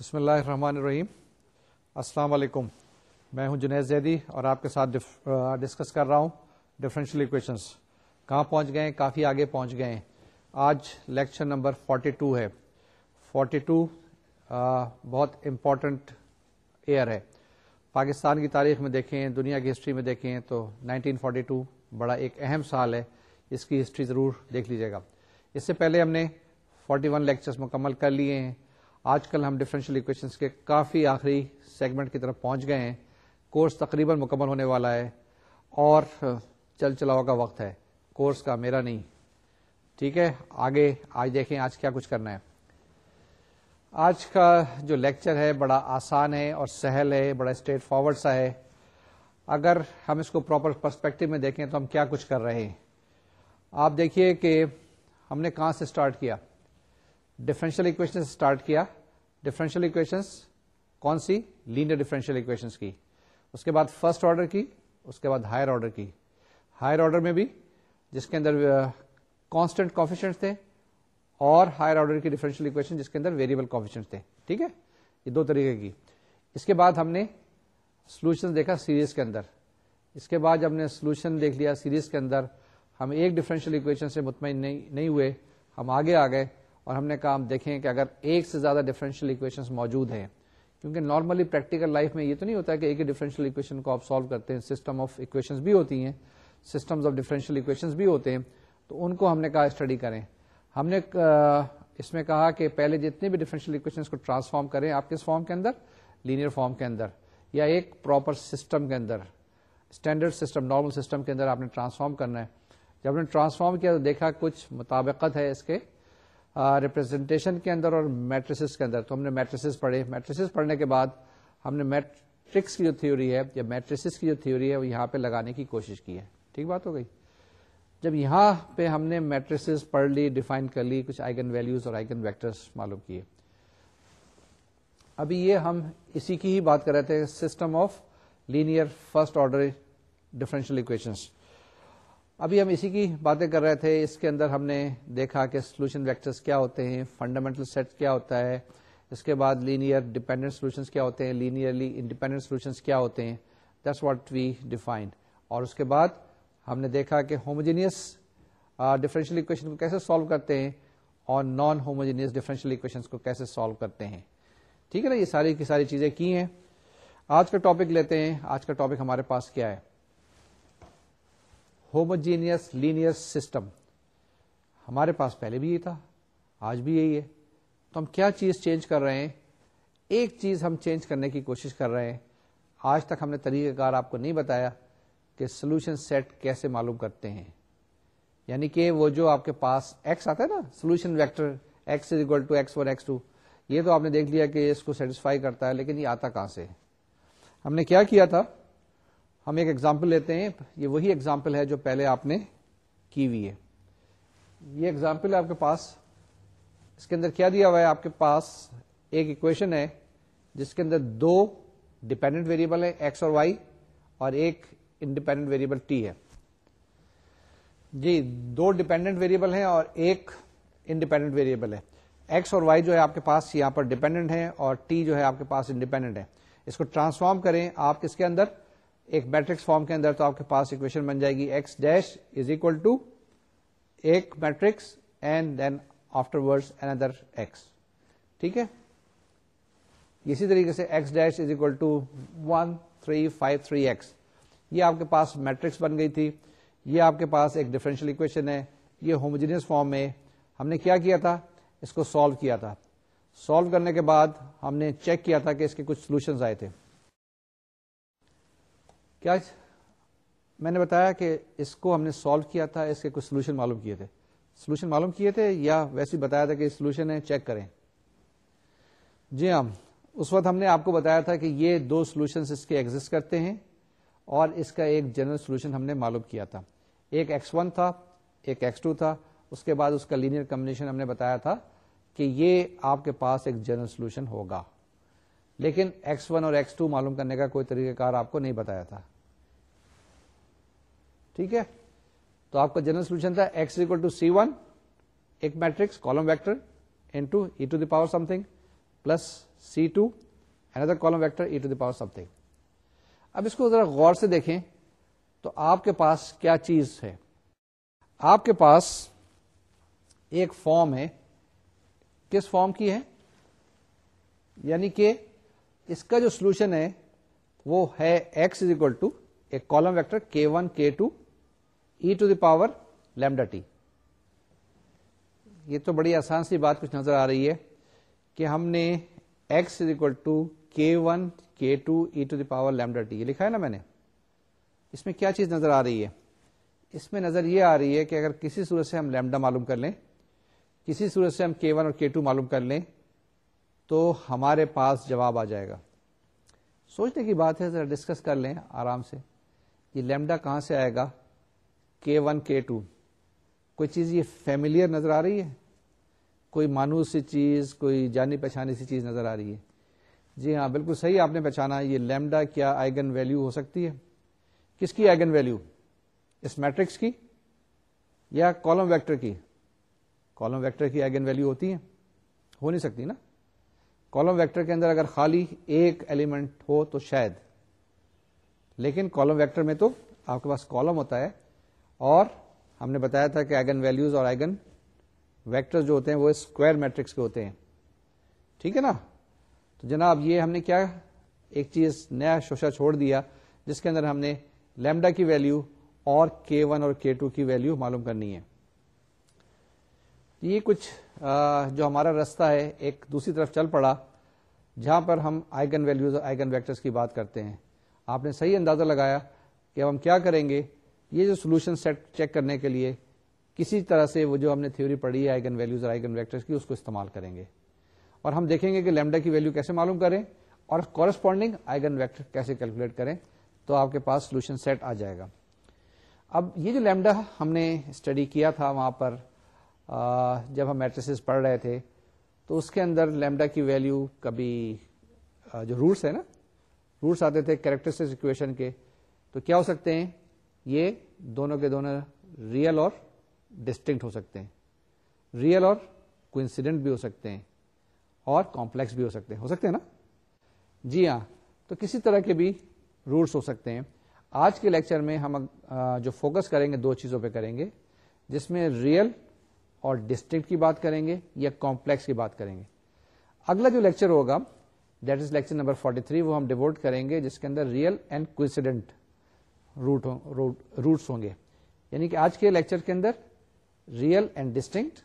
بسم اللہ الرحمن الرحیم السلام علیکم میں ہوں جنید زیدی اور آپ کے ساتھ ڈسکس کر رہا ہوں ڈفرینشیل اکویشنس کہاں پہنچ گئے ہیں کافی آگے پہنچ گئے ہیں آج لیکچر نمبر 42 ہے 42 بہت امپورٹنٹ ایئر ہے پاکستان کی تاریخ میں دیکھیں دنیا کی ہسٹری میں دیکھیں تو 1942 بڑا ایک اہم سال ہے اس کی ہسٹری ضرور دیکھ لیجیے گا اس سے پہلے ہم نے 41 ون مکمل کر لیے ہیں آج کل ہم ڈفرینشیل اکویشن کے کافی آخری سیگمنٹ کی طرف پہنچ گئے ہیں کورس تقریباً مکمل ہونے والا ہے اور چل چلاؤ کا وقت ہے کورس کا میرا نہیں ٹھیک ہے آگے آج دیکھیں آج کیا کچھ کرنا ہے آج کا جو لیکچر ہے بڑا آسان ہے اور سہل ہے بڑا اسٹریٹ فارورڈ سا ہے اگر ہم اس کو پراپر پرسپیکٹو میں دیکھیں تو ہم کیا کچھ کر رہے ہیں آپ دیکھیے کہ ہم نے کہاں سے اسٹارٹ کیا ڈفرینشیل اکویشن سے اسٹارٹ کیا ڈفرینشیل اکویشنس کون سی لینئر ڈفرینشیل اکویشنس کی اس کے بعد فرسٹ آرڈر کی اس کے بعد ہائر آرڈر کی ہائر آرڈر میں بھی جس کے اندر کانسٹنٹ کافیشنٹ تھے اور ہائر آرڈر کی ڈیفرنشیل اکویشن جس کے اندر ویریبل کافیشنٹ تھے ٹھیک ہے یہ دو طریقے کی اس کے بعد ہم نے سولوشن دیکھا سیریز کے اندر اس کے بعد ہم نے سولوشن دیکھ لیا سیریز کے اندر ہم ایک ڈفرینشیل اکویشن سے مطمئن نہیں نہیں ہوئے ہم آگے آ گئے اور ہم نے کہا ہم دیکھیں کہ اگر ایک سے زیادہ ڈفرینشیل اکویشن موجود ہیں کیونکہ نارملی پریکٹیکل لائف میں یہ تو نہیں ہوتا کہ ایک ہی ڈفرینشیل اکویشن کو آپ سالو کرتے ہیں سسٹم آف اکویشن بھی ہوتی ہیں سسٹم آف ڈفرینشیل اکویشن بھی ہوتے ہیں تو ان کو ہم نے کہا اسٹڈی کریں ہم نے اس میں کہا کہ پہلے جتنے بھی ڈفرینشیل اکویشن کو ٹرانسفارم کریں آپ کس فارم کے اندر لینئر فارم کے اندر یا ایک پراپر سسٹم کے اندر اسٹینڈرڈ سسٹم نارمل سسٹم کے اندر آپ نے ٹرانسفارم کرنا ہے جب نے ٹرانسفارم کیا تو دیکھا کچھ مطابقت ہے اس کے ریپرزینٹیشن کے اندر اور میٹریسز کے اندر تو ہم نے میٹریسز پڑھے میٹریسز پڑھنے کے بعد ہم نے میٹرکس کی جو تھیوری ہے یا میٹریسز کی جو تھیوری ہے وہ یہاں پہ لگانے کی کوشش کی ہے ٹھیک بات ہو گئی جب یہاں پہ ہم نے میٹریسز پڑھ لی ڈیفائن کر لی کچھ آئگن ویلوز اور آئگن ویکٹرس معلوم کیے ابھی یہ ہم اسی کی ہی بات کر رہے تھے system of linear first order differential equations ابھی ہم اسی کی باتیں کر رہے تھے اس کے اندر ہم نے دیکھا کہ سولوشن ویکٹرس کیا ہوتے ہیں فنڈامنٹل سیٹ کیا ہوتا ہے اس کے بعد لینئر ڈیپینڈنٹ سولوشن کیا ہوتے ہیں لینئرلی انڈیپینڈنٹ سولوشنس کیا ہوتے ہیں دیٹس واٹ وی ڈیفائنڈ اور اس کے بعد ہم نے دیکھا کہ ہوموجینئس ڈفرینشیل اکویشن کو کیسے سالو کرتے ہیں اور نان ہوموجینئس ڈفرینشیل اکویشنس کو کیسے سالو کرتے ہیں ٹھیک ہے نا یہ ساری کی ساری چیزیں کی ہیں آج کا ٹاپک لیتے ہیں آج کا ٹاپک ہمارے پاس کیا ہے ہوموجینئس لینئر سسٹم ہمارے پاس پہلے بھی یہ تھا آج بھی یہی ہے تو ہم کیا چیز چینج کر رہے ہیں ایک چیز ہم چینج کرنے کی کوشش کر رہے ہیں آج تک ہم نے طریقہ کار آپ کو نہیں بتایا کہ سولوشن سیٹ کیسے معلوم کرتے ہیں یعنی کہ وہ جو آپ کے پاس ایکس آتا ہے نا solution vector x is equal to x one x two یہ تو آپ نے دیکھ لیا کہ اس کو سیٹسفائی کرتا ہے لیکن یہ آتا کہاں سے ہم نے کیا کیا تھا ہم ایک ایگزامپل لیتے ہیں یہ وہی ایگزامپل ہے جو پہلے آپ نے کی ہوئی ہے یہ ایگزامپل ہے آپ کے پاس اس کے اندر کیا دیا ہوا ہے آپ کے پاس ایک اکویشن ہے جس کے اندر دو ڈپینڈنٹ ویریبل ہے ایکس اور وائی اور ایک انڈیپینڈنٹ ویریبل ٹی ہے جی دو ڈپینڈنٹ ویریبل ہیں اور ایک انڈیپینڈنٹ ویریبل ہے ایکس اور وائی جو ہے آپ کے پاس یہاں پر ڈیپینڈنٹ ہے اور ٹی جو ہے آپ کے پاس انڈیپینڈنٹ ہے اس کو ٹرانسفارم کریں آپ کس کے اندر ایک میٹرکس فارم کے اندر تو آپ کے پاس اکویشن بن جائے گی x dash is equal to ایک matrix and then afterward x ٹھیک ہے اسی طریقے سے x dash is equal to one three five three x یہ آپ کے پاس میٹرکس بن گئی تھی یہ آپ کے پاس ایک ڈفرینشیل اکویشن ہے یہ ہوموجینس فارم میں ہم نے کیا کیا تھا اس کو سالو کیا تھا سالو کرنے کے بعد ہم نے چیک کیا تھا کہ اس کے کچھ سولوشن آئے تھے میں نے بتایا کہ اس کو ہم نے سالو کیا تھا اس کے کچھ سولوشن معلوم کیے تھے سولوشن معلوم کیے تھے یا ویسے بتایا تھا کہ سولوشن ہے چیک کریں جی ہاں اس وقت ہم نے آپ کو بتایا تھا کہ یہ دو سولوشن اس کے ایگزٹ کرتے ہیں اور اس کا ایک جنرل سولوشن ہم نے معلوم کیا تھا ایک ایکس ون تھا ایک ایکس ٹو تھا اس کے بعد اس کا لینئر کمبنیشن ہم نے بتایا تھا کہ یہ آپ کے پاس ایک جنرل سولوشن ہوگا لیکن ایکس ون اور ایکس ٹو معلوم کرنے کا کوئی طریقہ کار آپ کو نہیں بتایا تھا ٹھیک ہے تو آپ کا جنرل سولوشن تھا x equal to c one ایک matrix column vector into to e the power something plus c two another column vector e to the power something اب اس کو ذرا غور سے دیکھیں تو آپ کے پاس کیا چیز ہے آپ کے پاس ایک فارم ہے کس فارم کی ہے یعنی کہ اس کا جو سولوشن ہے وہ ہے ایکس از اکول ٹو ایک column vector k one k two e to the power lambda t یہ تو بڑی آسان سی بات کچھ نظر آ رہی ہے کہ ہم نے x is equal to k one k two e to the power lambda t یہ لکھا ہے نا میں نے اس میں کیا چیز نظر آ رہی ہے اس میں نظر یہ آ رہی ہے کہ اگر کسی صورت سے ہم لیمڈا معلوم کر لیں کسی صورت سے ہم کے ون اور کے ٹو معلوم کر لیں تو ہمارے پاس جواب آ جائے گا سوچنے کی بات ہے ذرا ڈسکس کر لیں آرام سے یہ لیمڈا کہاں سے آئے گا کے ون کے ٹو کوئی چیز یہ فیملیئر نظر آ رہی ہے کوئی مانوس سی چیز کوئی جانی پہچانی سی چیز نظر آ رہی ہے جی ہاں بالکل صحیح آپ نے پہچانا یہ لیمڈا کیا آئگن ویلیو ہو سکتی ہے کس کی آئگن ویلیو اس میٹرکس کی یا کالم ویکٹر کی کالم ویکٹر کی آئگن ویلیو ہوتی ہے ہو نہیں سکتی نا کالم ویکٹر کے اندر اگر خالی ایک ایلیمنٹ ہو تو شاید لیکن کالم ویکٹر میں تو آپ کے پاس کالم ہوتا ہے اور ہم نے بتایا تھا کہ آئگن ویلوز اور آئگن ویکٹر جو ہوتے ہیں وہ اسکوائر میٹرکس کے ہوتے ہیں ٹھیک ہے نا تو جناب یہ ہم نے کیا ایک چیز نیا شوشا چھوڑ دیا جس کے اندر ہم نے لیمڈا کی ویلو اور کے ون اور کے ٹو کی ویلو معلوم کرنی ہے یہ کچھ جو ہمارا رستہ ہے ایک دوسری طرف چل پڑا جہاں پر ہم آئگن ویلوز اور آئگن ویکٹرس کی بات کرتے ہیں آپ نے صحیح اندازہ لگایا کہ اب ہم کیا کریں گے یہ جو سولوشن سیٹ چیک کرنے کے لیے کسی طرح سے وہ جو ہم نے تھیوری پڑھی ہے آئگن ویلوز اور آئگن ویکٹرس کی اس کو استعمال کریں گے اور ہم دیکھیں گے کہ لیمڈا کی ویلو کیسے معلوم کریں اور کورسپونڈنگ آئگن ویکٹر کیسے کیلکولیٹ کریں تو آپ کے پاس سولوشن سیٹ آ جائے گا اب یہ جو لیمڈا ہم نے اسٹڈی کیا تھا وہاں پر جب ہم میٹریسز پڑھ رہے تھے تو اس کے اندر لیمڈا کی ویلیو کبھی جو روٹس ہیں نا روٹس آتے تھے کریکٹرسٹک اکویشن کے تو کیا ہو سکتے ہیں یہ دونوں کے دونوں ریئل اور ڈسٹنکٹ ہو سکتے ہیں ریئل اور کوئنسیڈنٹ بھی ہو سکتے ہیں اور کمپلیکس بھی ہو سکتے ہیں ہو سکتے ہیں نا جی ہاں تو کسی طرح کے بھی روٹس ہو سکتے ہیں آج کے لیکچر میں ہم جو فوکس کریں گے دو چیزوں پہ کریں گے جس میں ریئل اور ڈسٹرکٹ کی بات کریں گے یا کمپلیکس کی بات کریں گے اگلا جو لیکچر ہوگا دیٹ از لیکچر نمبر 43 وہ ہم ڈیوٹ کریں گے جس کے اندر ریئل اینڈ کوئسیڈنٹ روٹس ہوں گے یعنی کہ آج کے لیکچر کے اندر ریئل اینڈ ڈسٹنکٹ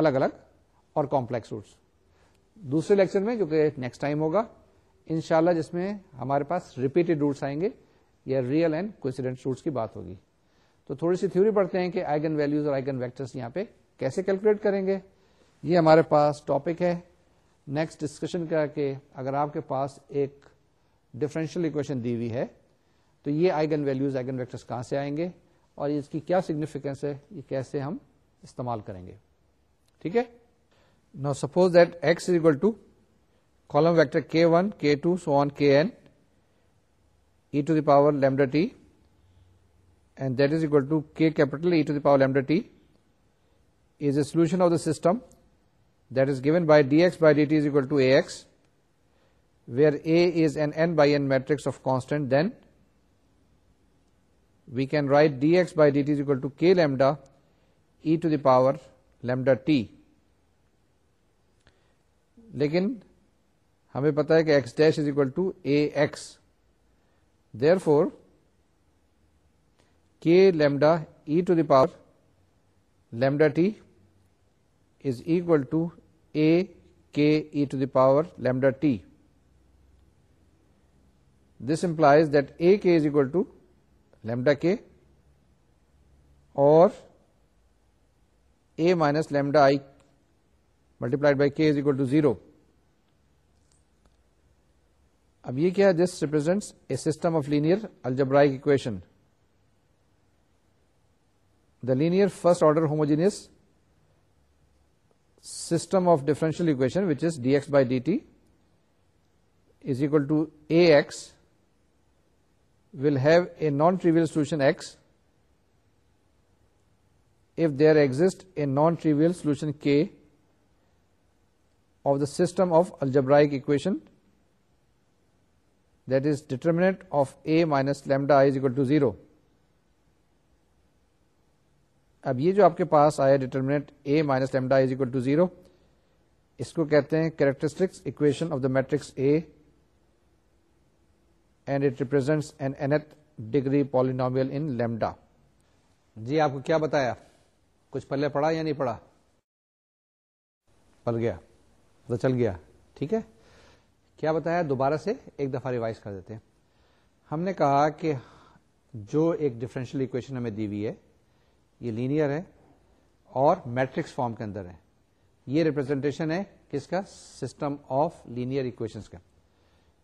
الگ الگ اور کمپلیکس روٹس دوسرے لیکچر میں جو کہ نیکسٹ ٹائم ہوگا ان شاء اللہ جس میں ہمارے پاس ریپیٹڈ روٹس آئیں گے یا ریئل اینڈ کوئسیڈنٹ روٹس کی بات ہوگی تو تھوڑی سی تھیوری پڑھتے ہیں کہ آئگن ویلوز اور آئگن ویکٹرس یہاں پہ کیسے کیلکولیٹ کریں گے یہ ہمارے پاس ٹاپک ہے نیکسٹ ڈسکشن کا کہ اگر آپ کے پاس ایک ڈفرینشیل اکویشن دی ہوئی ہے تو یہ آئگن ویلوز آئگن ویکٹرس کہاں سے آئیں گے اور اس کی کیا سگنیفیکینس ہے یہ کیسے ہم استعمال کریں گے ٹھیک ہے نا suppose that x is equal to column vector k one k two so on k n e to the power lambda t and that is equal to k capital E to the power lambda t solution of the system this given by d x by d t equal to A where A is n m by n matrix of constant then we can write d x by d t to k lambda e to the power lambda t لیکن ہمیں پتا ہے کہ x dash is equal to A therefore k lambda e to the power lambda t is equal to A k e to the power lambda t this implies that a k is e equal to lambda k اور A minus lambda I multiplied by k is equal to zero اب یہ کیا this represents A system of linear algebraic equation the layer first order homogeneous system of differential equation, which is dx by dt is equal to ax, will have a non-trivial solution x if there exists a non-trivial solution k of the system of algebraic equation, that is determinant of a minus lambda I is equal to 0. اب یہ جو آپ کے پاس آیا determinant A minus lambda is equal to zero اس کو کہتے ہیں characteristics equation of the matrix A and it represent degree polynomial in lambda جی آپ کو کیا بتایا کچھ پلے پڑا یا نہیں پڑا پل گیا چل گیا ٹھیک ہے کیا بتایا دوبارہ سے ایک دفعہ ریوائز کر دیتے ہیں ہم نے کہا کہ جو ایک ڈفرینشیل اکویشن ہمیں دی ہوئی ہے یہ لینئر ہے اور میٹرکس فارم کے اندر ہے یہ ریپرزینٹیشن ہے کس کا کا سسٹم آف لینئر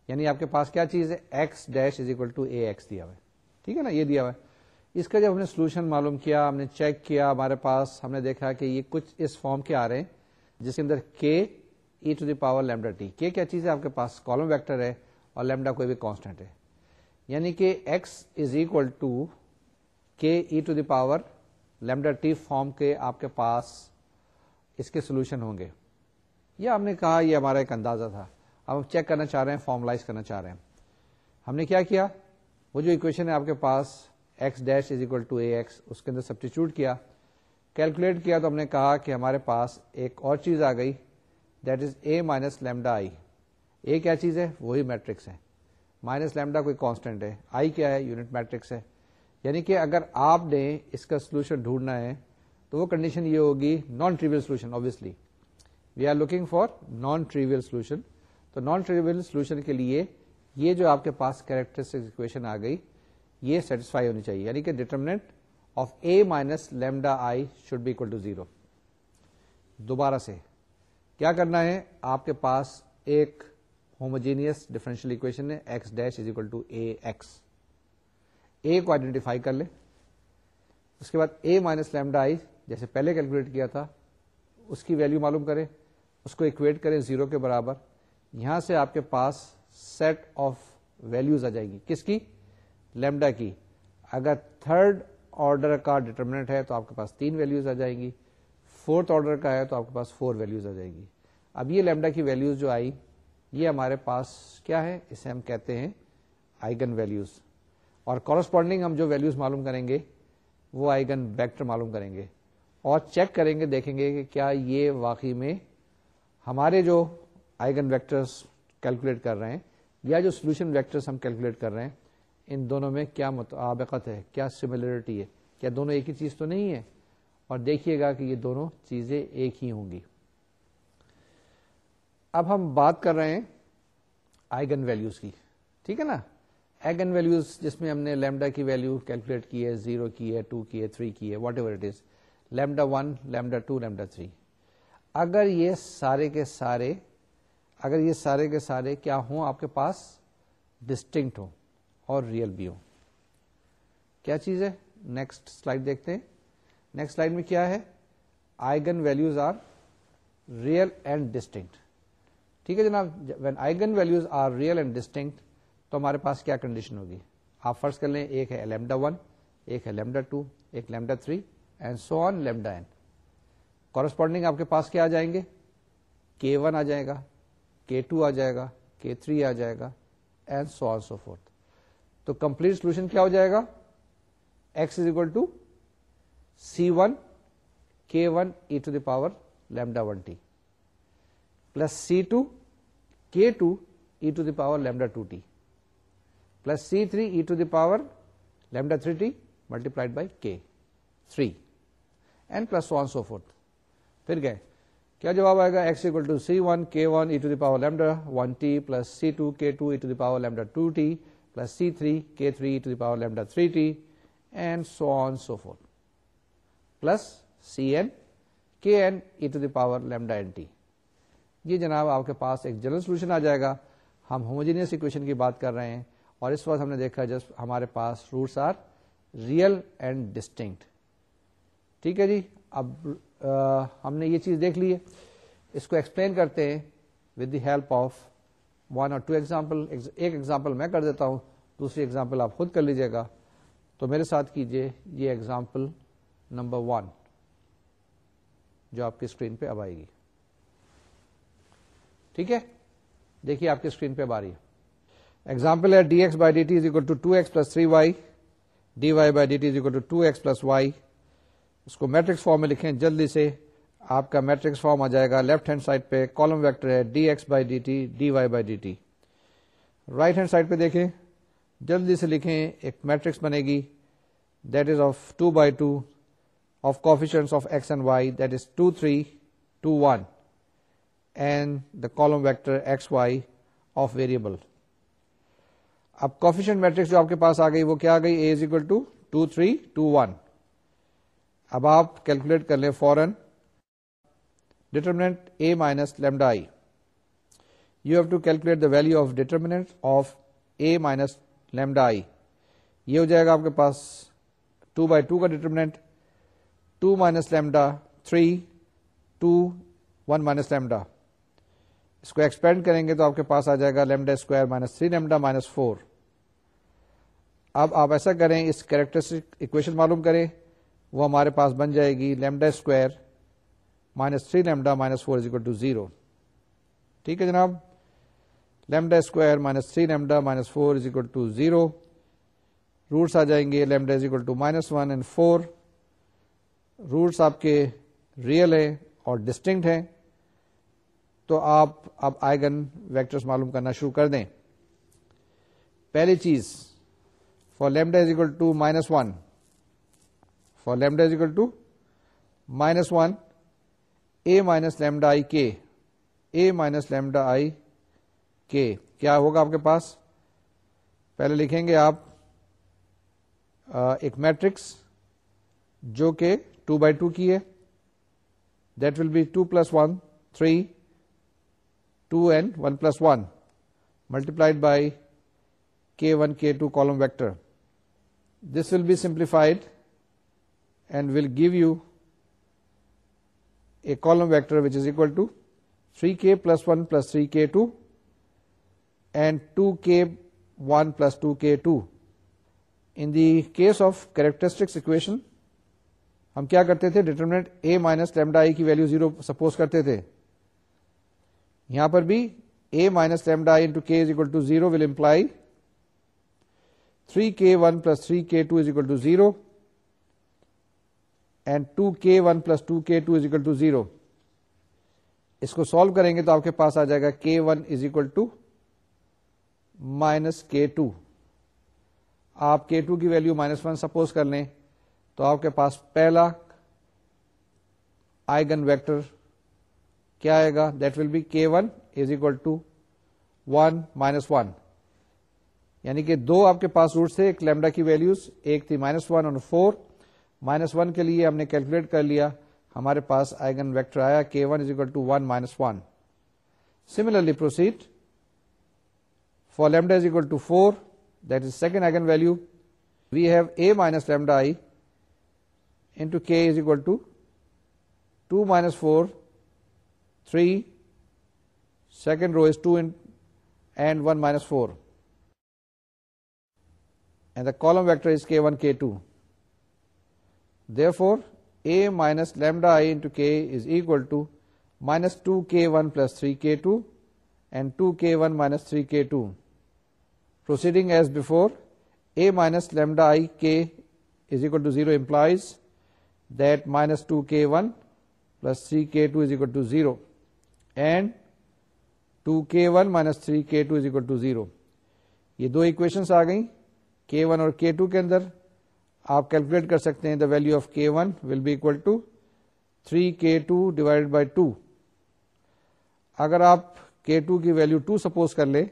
یعنی آپ کے پاس کیا چیز ہے x x dash is equal to A دیا ہوا ہے ٹھیک ہے نا یہ دیا ہوا ہے اس کا جب ہم نے سولوشن معلوم کیا ہم نے چیک کیا ہمارے پاس ہم نے دیکھا کہ یہ کچھ اس فارم کے آ رہے ہیں جس کے اندر k e to the power lambda t کے کیا چیز ہے آپ کے پاس کالم ویکٹر ہے اور لیمڈا کوئی بھی کانسٹنٹ ہے یعنی کہ x is equal to k e to the power lambda t form کے آپ کے پاس اس کے سولوشن ہوں گے یہ ہم نے کہا یہ ہمارا ایک اندازہ تھا اب ہم چیک کرنا چاہ رہے ہیں فارملائز کرنا چاہ رہے ہیں ہم نے کیا کیا وہ جو اکویشن ہے آپ کے پاس x dash is equal to A x اس کے اندر سبسٹیچیوٹ کیا کیلکولیٹ کیا تو ہم نے کہا کہ ہمارے پاس ایک اور چیز آ گئی that is A minus lambda I A کیا چیز ہے وہی میٹرکس ہے مائنس لیمڈا کوئی کانسٹینٹ ہے آئی کیا ہے یونٹ میٹرکس ہے یعنی کہ اگر آپ نے اس کا سولوشن ڈھونڈنا ہے تو وہ کنڈیشن یہ ہوگی non trivial solution obviously we are looking for non trivial solution تو نان ٹریویل سولوشن کے لیے یہ جو آپ کے پاس کیریکٹرسٹک اکویشن آ گئی یہ سیٹسفائی ہونی چاہیے یعنی کہ determinant of A minus lambda I should be equal to zero دوبارہ سے کیا کرنا ہے آپ کے پاس ایک ہوموجینئس ڈیفرنشیل اکویشن ہے x dash is equal to A x A کو آئیڈینٹیفائی کر لیں اس کے بعد اے مائنس لیمڈا آئی جیسے پہلے کیلکولیٹ کیا تھا اس کی ویلو معلوم کریں اس کو اکویٹ کریں زیرو کے برابر یہاں سے آپ کے پاس سیٹ آف ویلوز آ جائے گی کس کی لیمڈا کی اگر تھرڈ آرڈر کا ڈٹرمنٹ ہے تو آپ کے پاس تین ویلوز آ جائیں گی فورتھ آرڈر کا ہے تو آپ کے پاس فور ویلوز آ جائیں گی اب یہ لیمڈا کی ویلوز جو آئی یہ ہمارے پاس کیا ہے اسے ہم کہتے ہیں آئگن ویلوز اور کورسپونڈنگ ہم جو ویلوز معلوم کریں گے وہ آئیگن ویکٹر معلوم کریں گے اور چیک کریں گے دیکھیں گے کہ کیا یہ واقعی میں ہمارے جو آئیگن ویکٹرس کیلکولیٹ کر رہے ہیں یا جو سولوشن ویکٹرس ہم کیلکولیٹ کر رہے ہیں ان دونوں میں کیا مطابقت ہے کیا سملرٹی ہے کیا دونوں ایک ہی چیز تو نہیں ہے اور دیکھیے گا کہ یہ دونوں چیزیں ایک ہی ہوں گی اب ہم بات کر رہے ہیں آئیگن ویلوز کی ٹھیک ہے نا ایگن جس میں ہم نے لیمڈا کی ویلو کیلکولیٹ کی ہے زیرو کی ہے ٹو کی ہے تھری کی ہے whatever it is lambda one lambda two lambda three اگر یہ سارے کے سارے اگر یہ سارے کے سارے کیا ہوں آپ کے پاس ڈسٹنکٹ ہوں اور ریئل بھی ہوں کیا چیز ہے نیکسٹ سلائڈ دیکھتے ہیں نیکسٹ سلائڈ میں کیا ہے eigen values are real and distinct ٹھیک ہے جناب when eigen values are real and distinct تو ہمارے پاس کیا کنڈیشن ہوگی آپ فرض کر لیں ایک ہے لیمڈا ون ایک ہے لیمڈا ٹو ایک lambda three and so on lambda n corresponding آپ کے پاس کیا آ جائیں گے کے ون آ جائے گا کے ٹو آ جائے گا کے تھری آ جائے گا and so on so forth تو کمپلیٹ سولوشن کیا ہو جائے گا x is equal to c one k one e to the power lambda one t plus c two k two e to the power lambda two t plus c three e to the power lambda three t multiplied by k three and plus one so forth پھر گئے کیا جواب آئے گا x equal to to c one one k e the power lambda one t plus c two k two e to to the power lambda t plus c three k three e to the power lambda three t and so on so forth plus c n k n e to the power lambda n t یہ جناب آپ کے پاس ایک general solution آ جائے گا ہم ہوموجینس اکویشن کی بات کر رہے ہیں اور اس وقت ہم نے دیکھا جس ہمارے پاس roots are real and distinct ٹھیک ہے جی اب ہم نے یہ چیز دیکھ لی ہے اس کو ایکسپلین کرتے ہیں with the help of one اور ٹو ایگزامپل ایک ایگزامپل میں کر دیتا ہوں دوسری ایگزامپل آپ خود کر لیجیے گا تو میرے ساتھ کیجیے یہ ایگزامپل نمبر ون جو آپ کی اسکرین پہ اب آئے گی ٹھیک ہے دیکھیے آپ کی اسکرین پہ اب آ رہی ہے ایگزامپل ہے d x by d equal to two x plus three y d y by d equal to two x plus y اس کو میٹرکس فارم میں لکھیں جلدی سے آپ کا میٹرکس فارم آ جائے گا لیفٹ ہینڈ سائڈ پہ کالم ویکٹر ہے D X by D T D Y by D T right hand side پہ دیکھیں جلدی سے لکھیں ایک میٹرکس بنے گی that is of two by two of coefficients of X and and Y that is two three one the column vector X Y of variable اب coefficient matrix جو آپ کے پاس آ گئی وہ کیا آ گئی A is equal to two three two one اب آپ کیلکولیٹ کر لیں فورن determinant A minus lambda I you have to calculate the value of determinant of A minus lambda I یہ ہو جائے گا آپ کے پاس ٹو بائی ٹو کا determinant two minus lambda three two one minus lambda اس کو ایکسپینڈ کریں گے تو آپ کے پاس آ جائے گا lambda square minus three lambda minus four اب آپ ایسا کریں اس کیریکٹرسٹک اکویشن معلوم کریں وہ ہمارے پاس بن جائے گی lambda square minus three lambda minus four is equal to zero ٹھیک ہے جناب lambda square minus three lambda minus four is equal to zero roots آ جائیں گے lambda is equal to minus one and four roots آپ کے real ہیں اور distinct ہیں تو آپ اب آئگن ویکٹرس معلوم کرنا شروع کر دیں پہلی چیز for lambda is equal to minus one for lambda is equal to minus one A minus lambda I k A minus lambda I کے کیا ہوگا آپ کے پاس پہلے لکھیں گے آپ ایک میٹرکس جو کہ ٹو بائی ٹو کی ہے that will be two plus one three two 1 one plus one by k1 by k one k two column vector this will be simplified and will give you a column vector which is equal to three k plus one plus three k two and two k one plus two k two in of equation ہم کیا کرتے تھے determinant A minus lambda A کی value zero suppose کرتے تھے یہاں پر بھی A minus is equal to zero will imply three k one plus three k two equal to zero and two k one plus two k two equal to zero اس کو solve کریں گے تو آپ کے پاس آ جائے گا k one is equal to minus k two آپ کے ٹو کی ویلو مائنس ون سپوز کر لیں تو آپ کے پاس پہلا آئگن ویکٹر کیا آئے گا that will be k one is equal to one minus one یعنی کہ دو آپ کے پاس روٹ تھے ایک لیمڈا کی ویلوز ایک تھی مائنس ون اور فور مائنس ون کے لیے ہم نے کیلکولیٹ کر لیا ہمارے پاس آئگن ویکٹر آیا k one is equal to one minus one similarly proceed for lambda is equal to four that is second eigen value we have A minus lambda I into k is equal to two minus four 3, second row is 2 and 1 minus 4, and the column vector is k1, k2. Therefore, a minus lambda I into k is equal to minus 2k1 plus 3k2 and 2k1 minus 3k2. Proceeding as before, a minus lambda I k is equal to 0 implies that minus 2k1 plus 3k2 is equal to 0. And two k one minus three k two is equal to zero یہ دو equations آ گئیں one اور کے two کے اندر آپ calculate کر سکتے ہیں the value of k one will be equal to three k two divide by two اگر آپ کے ٹو کی ویلو ٹو سپوز کر لیں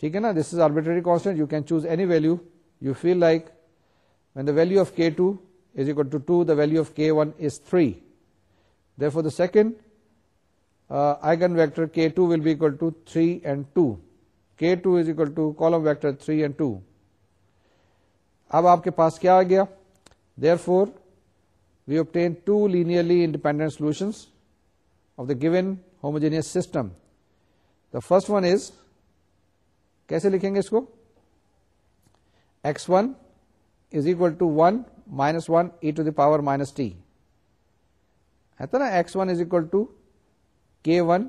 ٹھیک ہے نا this is arbitrary constant you can choose any value you feel like when the value of k two is equal to two the value of k one is three therefore the second eigen vector k two will be equal to three and two k two is equal to column vector three and two اب آپ کے پاس کیا آ گیا therefore we obtain two linearly independent solutions of the given homogeneous system the first one is کیسے لکھیں گے اس کو x one is equal to one minus one e to the power minus t ہے تو نا x one is equal to k one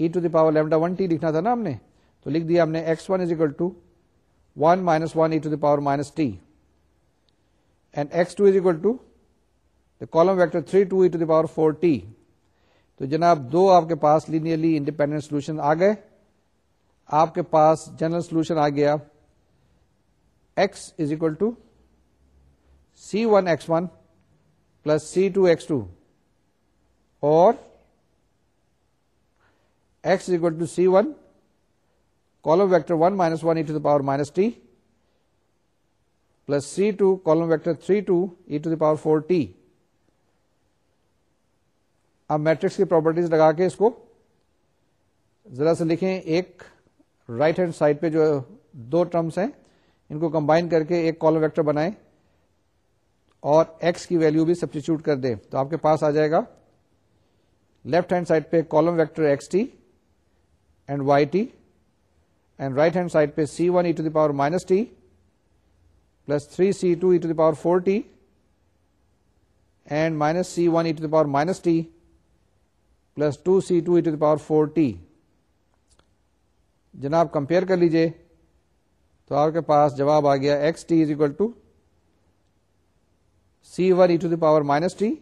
e to the power lambda one t لکھنا تھا نا ہم نے تو لکھ دیا ہم نے x one is equal to one minus one e to the power minus t and x two is equal to the column vector three two e to the power four t تو جناب دو آپ کے پاس linearly independent solution آ گئے آپ کے پاس جنرل سولوشن آ گیا x is equal to c one x one plus c two x two اور ٹر one minus one E to the power minus T plus C two column vector three two E to the power four T اب matrix کی properties لگا کے اس کو ذرا سے لکھیں ایک رائٹ ہینڈ سائڈ پہ جو دو ٹرمس ہیں ان کو کمبائن کر کے ایک کالم ویکٹر بنائیں اور ایکس کی ویلو بھی سبسٹیچیوٹ کر دیں تو آپ کے پاس آ جائے گا لیفٹ ہینڈ سائڈ پہ column vector x t and y t and right hand side پہ c one e to the power minus t plus three c two e to the power four t and minus c one e to the power minus t plus two c two e to the power four t جناب compare کر لیجئے تو آپ کے پاس جواب آ گیا x t is equal to c one e to the power minus t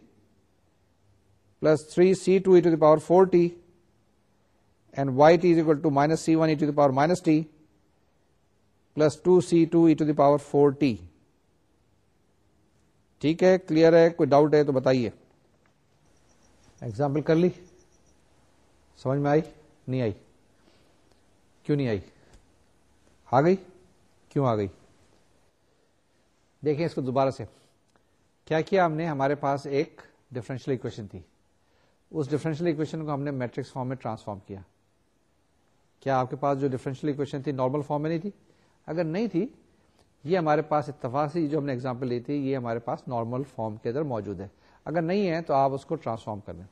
plus three c two e to the power four t c one e the power minus t plus two c two e the power four t ٹھیک ہے clear ہے کوئی doubt ہے تو بتائیے example کر لی سمجھ میں آئی نہیں آئی کیوں نہیں آئی آ گئی کیوں آ گئی دیکھیں اس کو دوبارہ سے کیا کیا ہم نے ہمارے پاس ایک ڈفرینشیل اکویشن تھی اس ڈفرینشیل اکویشن کو ہم نے میٹرکس فارم میں ٹرانسفارم کیا کیا آپ کے پاس جو ڈفرینشیل اکویشن تھی نارمل فارم میں نہیں تھی اگر نہیں تھی یہ ہمارے پاس اتفاق سے جو ہم نے اگزامپل لی تھی یہ ہمارے پاس نارمل فارم کے اندر موجود ہے اگر نہیں ہے تو آپ اس کو ٹرانسفارم کر لیں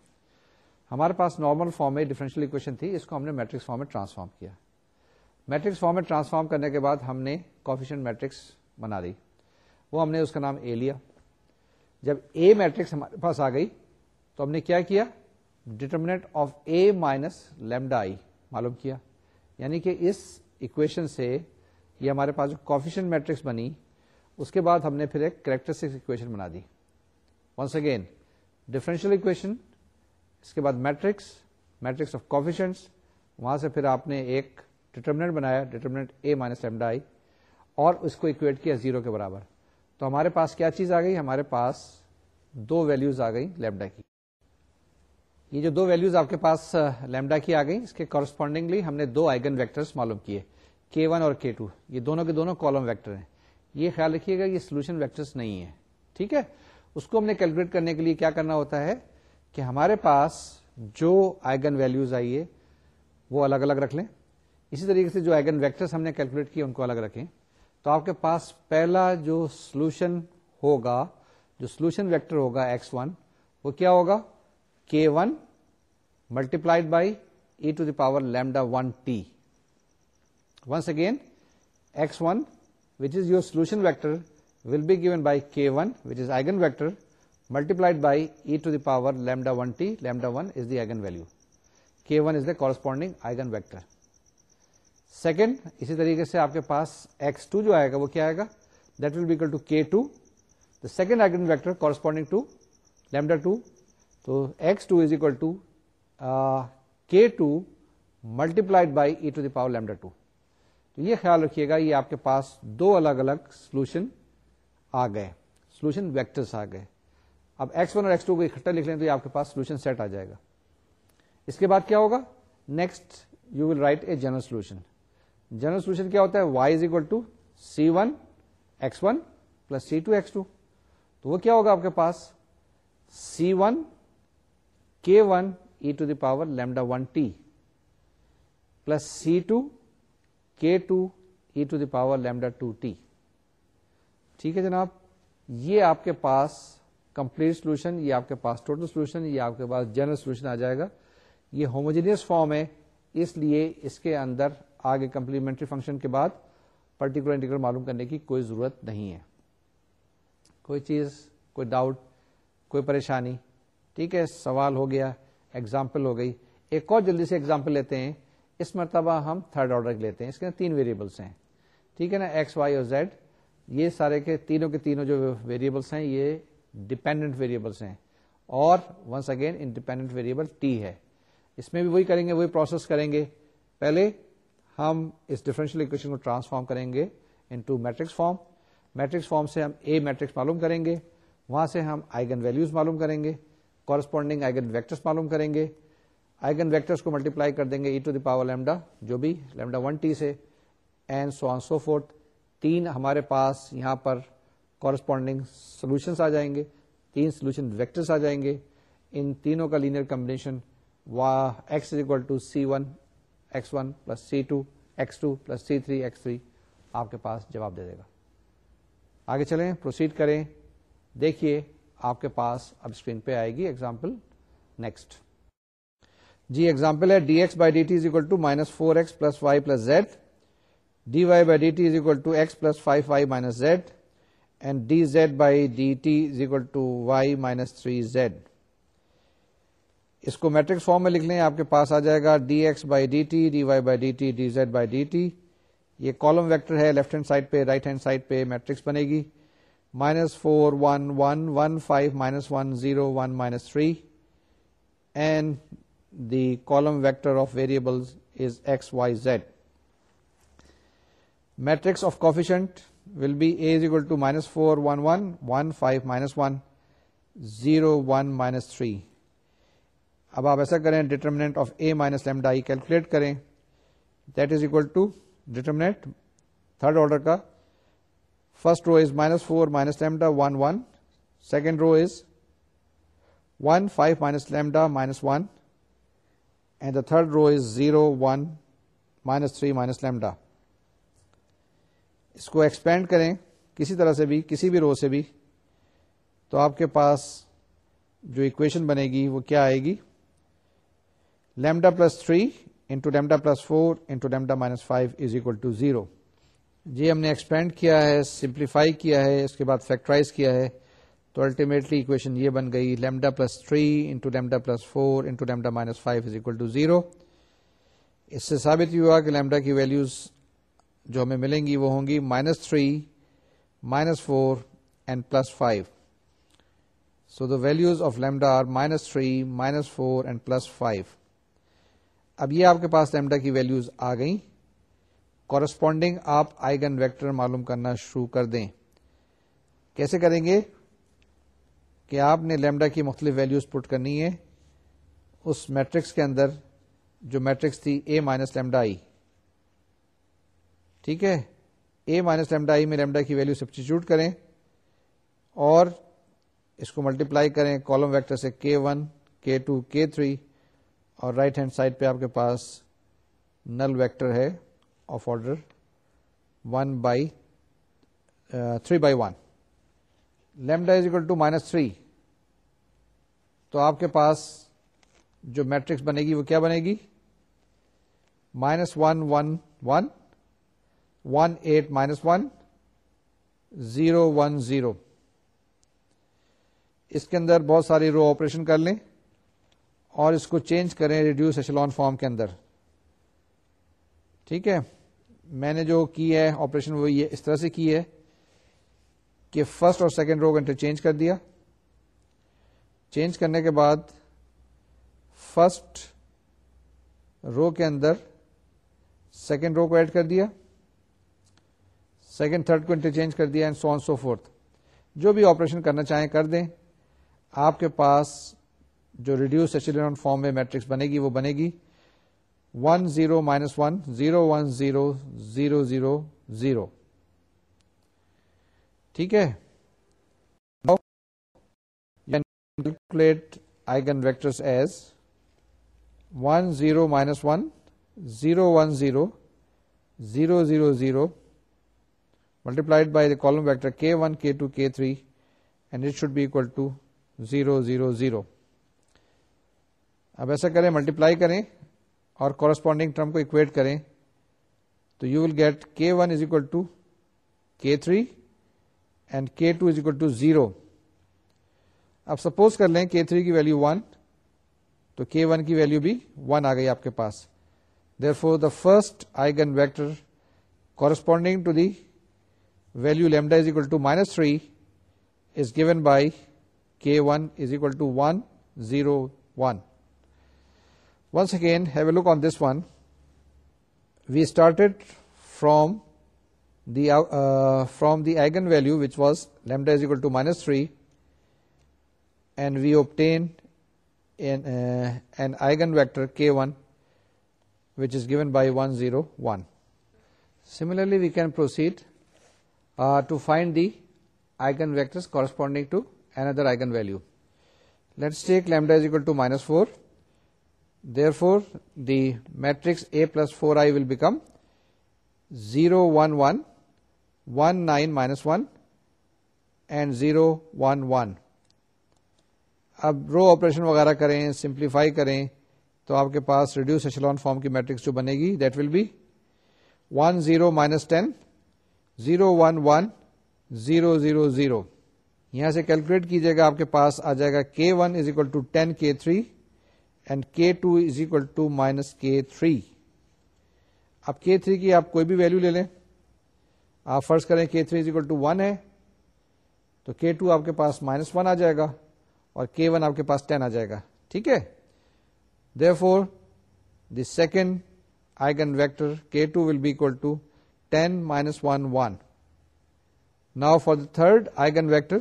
ہمارے پاس نارمل فارم میں ڈیفرنشیل اکویشن تھی اس کو ہم نے میٹرکس فارم میں ٹرانسفارم کیا میٹرکس فارم میں ٹرانسفارم کرنے کے بعد ہم نے کوفیشن میٹرکس بنا لی وہ ہم نے اس کا نام اے لیا جب اے میٹرکس ہمارے پاس آ گئی تو ہم نے کیا کیا determinant of A minus lambda I معلوم کیا یعنی کہ اس اکویشن سے یہ ہمارے پاس جو کافیشن میٹرکس بنی اس کے بعد ہم نے پھر ایک کریکٹرسٹک اکویشن بنا دی ونس اگین ڈفرینشیل اکویشن اس کے بعد میٹرکس میٹرکس آف کافیشنٹ وہاں سے پھر آپ نے ایک ڈٹرمنٹ بنایا determinant A minus lambda I اور اس کو اکویٹ کیا زیرو کے برابر تو ہمارے پاس کیا چیز آ گئی ہمارے پاس دو ویلوز آ گئی لیمڈا کی یہ جو دو ویلوز آپ کے پاس لیمڈا کی آ گئی اس کے کورسپونڈنگلی ہم نے دو آئگن ویکٹر معلوم کیے کے ون اور کے ٹو یہ دونوں کے دونوں کالم ویکٹر ہیں یہ خیال رکھیے گا یہ سولوشن ویکٹرس نہیں ہے ٹھیک ہے اس کو ہم نے کیلکولیٹ کرنے کے لیے کیا کرنا ہوتا ہے کہ ہمارے پاس جو آئگن ویلوز آئیے وہ الگ الگ رکھ لیں اسی طریقے سے جو آئگن ویکٹرس ہم نے کیلکولیٹ کیے ان کو الگ رکھیں تو آپ کے پاس پہلا جو سولوشن ہوگا جو سولوشن ویکٹر ہوگا ایکس ون وہ کیا ہوگا k one multiplied by e to the power lambda one t once again x one which is your solution vector will be given by k one which is eigen vector multiplied by e to the power lambda one t lambda one is the eigen value k one is the corresponding eigen vector second اسی طریقے سے آپ کے پاس x to جو آئے گا وہ کیا آئے گا that will be two k two the second eigen vector corresponding to lambda two تو x two is equal to k two multiplied by e to the power lambda two تو یہ خیال رکھیے گا یہ آپ کے پاس دو الگ الگ سولوشن آ گئے سولوشن ویکٹرس آ گئے اب ایکس ایکس ون اور ٹو کو اکٹھا لکھ لیں تو یہ آپ کے پاس سولوشن سیٹ آ جائے گا اس کے بعد کیا ہوگا next you will write a general solution general solution کیا ہوتا ہے y is equal to c one x one plus c two x two تو وہ کیا ہوگا آپ کے پاس c one one e to the power lambda one t plus c two k two e to the power lambda two t ٹھیک ہے جناب یہ آپ کے پاس کمپلیٹ سولوشن یہ آپ کے پاس ٹوٹل سولوشن یہ آپ کے پاس جنرل سولوشن آ جائے گا یہ ہوموجینس فارم ہے اس لیے اس کے اندر آگے کمپلیمنٹری فنکشن کے بعد پرٹیکولر انٹیگرل معلوم کرنے کی کوئی ضرورت نہیں ہے کوئی چیز کوئی ڈاؤٹ کوئی پریشانی ٹھیک ہے سوال ہو گیا ایگزامپل ہو گئی ایک اور جلدی سے ایگزامپل لیتے ہیں اس مرتبہ ہم تھرڈ آرڈر لیتے ہیں اس کے تین ویریبلس ہیں ٹھیک ہے نا ایکس وائی اور زیڈ یہ سارے کے تینوں کے تینوں جو ویریبلس ہیں یہ ڈپینڈنٹ ویریبلس ہیں اور once again independent variable t ہے اس میں بھی وہی کریں گے وہی پروسیس کریں گے پہلے ہم اس ڈیفرنشیل اکویشن کو ٹرانسفارم کریں گے into matrix form matrix form سے ہم اے میٹرکس معلوم کریں گے وہاں سے ہم آئیگن ویلوز معلوم کریں گے کورسپونڈنگ آئگن ویکٹرس معلوم کریں گے آئگن ویکٹرس کو ملٹیپلائی کر دیں گے e to the power lambda جو بھی لیمڈا ون ٹی سے and so on so forth تین ہمارے پاس یہاں پر کورسپونڈنگ سولوشنس آ جائیں گے تین سولوشن ویکٹرس آ جائیں گے ان تینوں کا لینئر کمبنیشن وا x is equal to c one x one plus c two x two plus c three x three آپ کے پاس جواب دے دے گا آگے چلیں پروسیڈ کریں دیکھیے آپ کے پاس اب اسکرین پہ آئے گی ایگزامپل ایگزامپل نیکسٹ جی ہے d x by d t is equal to minus four x plus y plus z d y by d t is equal to x plus five y minus z and d z by d t is equal to y minus three z اس کو matrix form میں لکھ لیں آپ کے پاس آ جائے گا d x by d t d y by d t d z by d t یہ کالم ویکٹر ہے لیفٹ ہینڈ سائڈ پہ رائٹ ہینڈ سائڈ پہ میٹرکس بنے گی minus four one one one five minus one zero one minus three and the column vector of variable is x y z matrix of coefficient will be A is equal to minus four one one one five minus one zero one minus three اب آپ ایسا کریں determinant of A minus lambda calculate کریں that is equal to determinant third order کا first row is minus four minus lambda one one second row is one five minus lambda minus one and the third row is zero one minus three minus lambda اس کو expand کریں کسی طرح سے بھی کسی بھی رو سے بھی تو آپ کے پاس جو اکویشن بنے گی وہ کیا آئے گی lambda plus three into lambda plus four into lambda minus five is equal to zero جی ہم نے ایکسپینڈ کیا ہے سمپلیفائی کیا ہے اس کے بعد فیکٹرائز کیا ہے تو الٹیمیٹلی اکویشن یہ بن گئی lambda plus three into lambda plus four into lambda minus five is equal to zero اس سے ثابت یہ ہوا کہ لیمڈا کی ویلیوز جو ہمیں ملیں گی وہ ہوں گی minus three minus four and plus five so the values of lambda are minus three minus four and plus five اب یہ آپ کے پاس لیمڈا کی ویلیوز آ گئی کورسپونڈنگ آپ آئیگن ویکٹر معلوم کرنا شروع کر دیں کیسے کریں گے کہ آپ نے لیمڈا کی مختلف ویلیوز پٹ کرنی ہے اس میٹرکس کے اندر جو میٹرکس تھی اے مائنس لیمڈا آئی ٹھیک ہے اے مائنس لیمڈا آئی میں لیمڈا کی ویلیو سبسٹیچیوٹ کریں اور اس کو ملٹیپلائی کریں کالم ویکٹر سے کے ون کے ٹو کے تھری اور رائٹ ہینڈ سائڈ پہ آپ کے پاس نل ویکٹر ہے of order one by three by one is equal to minus three تو آپ کے پاس جو میٹرکس بنے گی وہ کیا بنے گی minus one one one one eight minus one zero one zero اس کے اندر بہت ساری رو آپریشن کر لیں اور اس کو چینج کریں ریڈیوس ایشلون فارم کے اندر ٹھیک ہے میں نے جو کی ہے آپریشن وہ یہ اس طرح سے کی ہے کہ فرسٹ اور سیکنڈ رو کو انٹرچینج کر دیا چینج کرنے کے بعد فرسٹ رو کے اندر سیکنڈ رو کو ایڈ کر دیا سیکنڈ تھرڈ کو انٹرچینج کر دیا اینڈ سو سو فورتھ جو بھی آپریشن کرنا چاہیں کر دیں آپ کے پاس جو ریڈیوس فارم میں میٹرکس بنے گی وہ بنے گی one zero minus one zero one zero zero zero zero ٹھیک ہے calculate vectors as one zero minus one zero one zero zero zero zero multiplied by the column vector k one k two k three and it should be equal to zero zero zero اب ایسا کریں multiply کریں اور corresponding term کو equate کریں تو you will get k one is equal to k three and k two is equal to zero اب suppose کر لیں کے تھری کی ویلو ون تو کے ون کی ویلو بھی ون آ گئی آپ کے پاس therefore the first eigen vector corresponding to the value lambda is equal to minus three is given by k one is equal to one zero one Once again, have a look on this one. We started from the uh, eigenvalue, which was lambda is equal to -3, and we obtain uh, an eigenvector k1, which is given by 1 0 1. Similarly, we can proceed uh, to find the eigenvectors corresponding to another eigenvalue. Let's take lambda is equal to -4. Therefore the matrix A plus four I will become zero one one one nine minus one and zero one one اب row operation وغیرہ کریں simplify کریں تو آپ کے پاس reduce echelon form کی matrix جو بنے گی that will be one zero minus ten zero one one zero zero zero یہاں سے کیلکولیٹ کیجیے گا آپ کے پاس آ جائے گا k one is equal to ten k three and k two is equal to minus k three اب کے تھری کی آپ کوئی بھی ویلو لے لیں آپ فرض کریں three is equal to one ہے تو کے ٹو آپ کے پاس مائنس ون آ جائے گا اور کے ون آپ کے پاس ٹین آ جائے گا ٹھیک ہے therefore the second eigen vector k two will be equal to ten minus one one now for the third eigen vector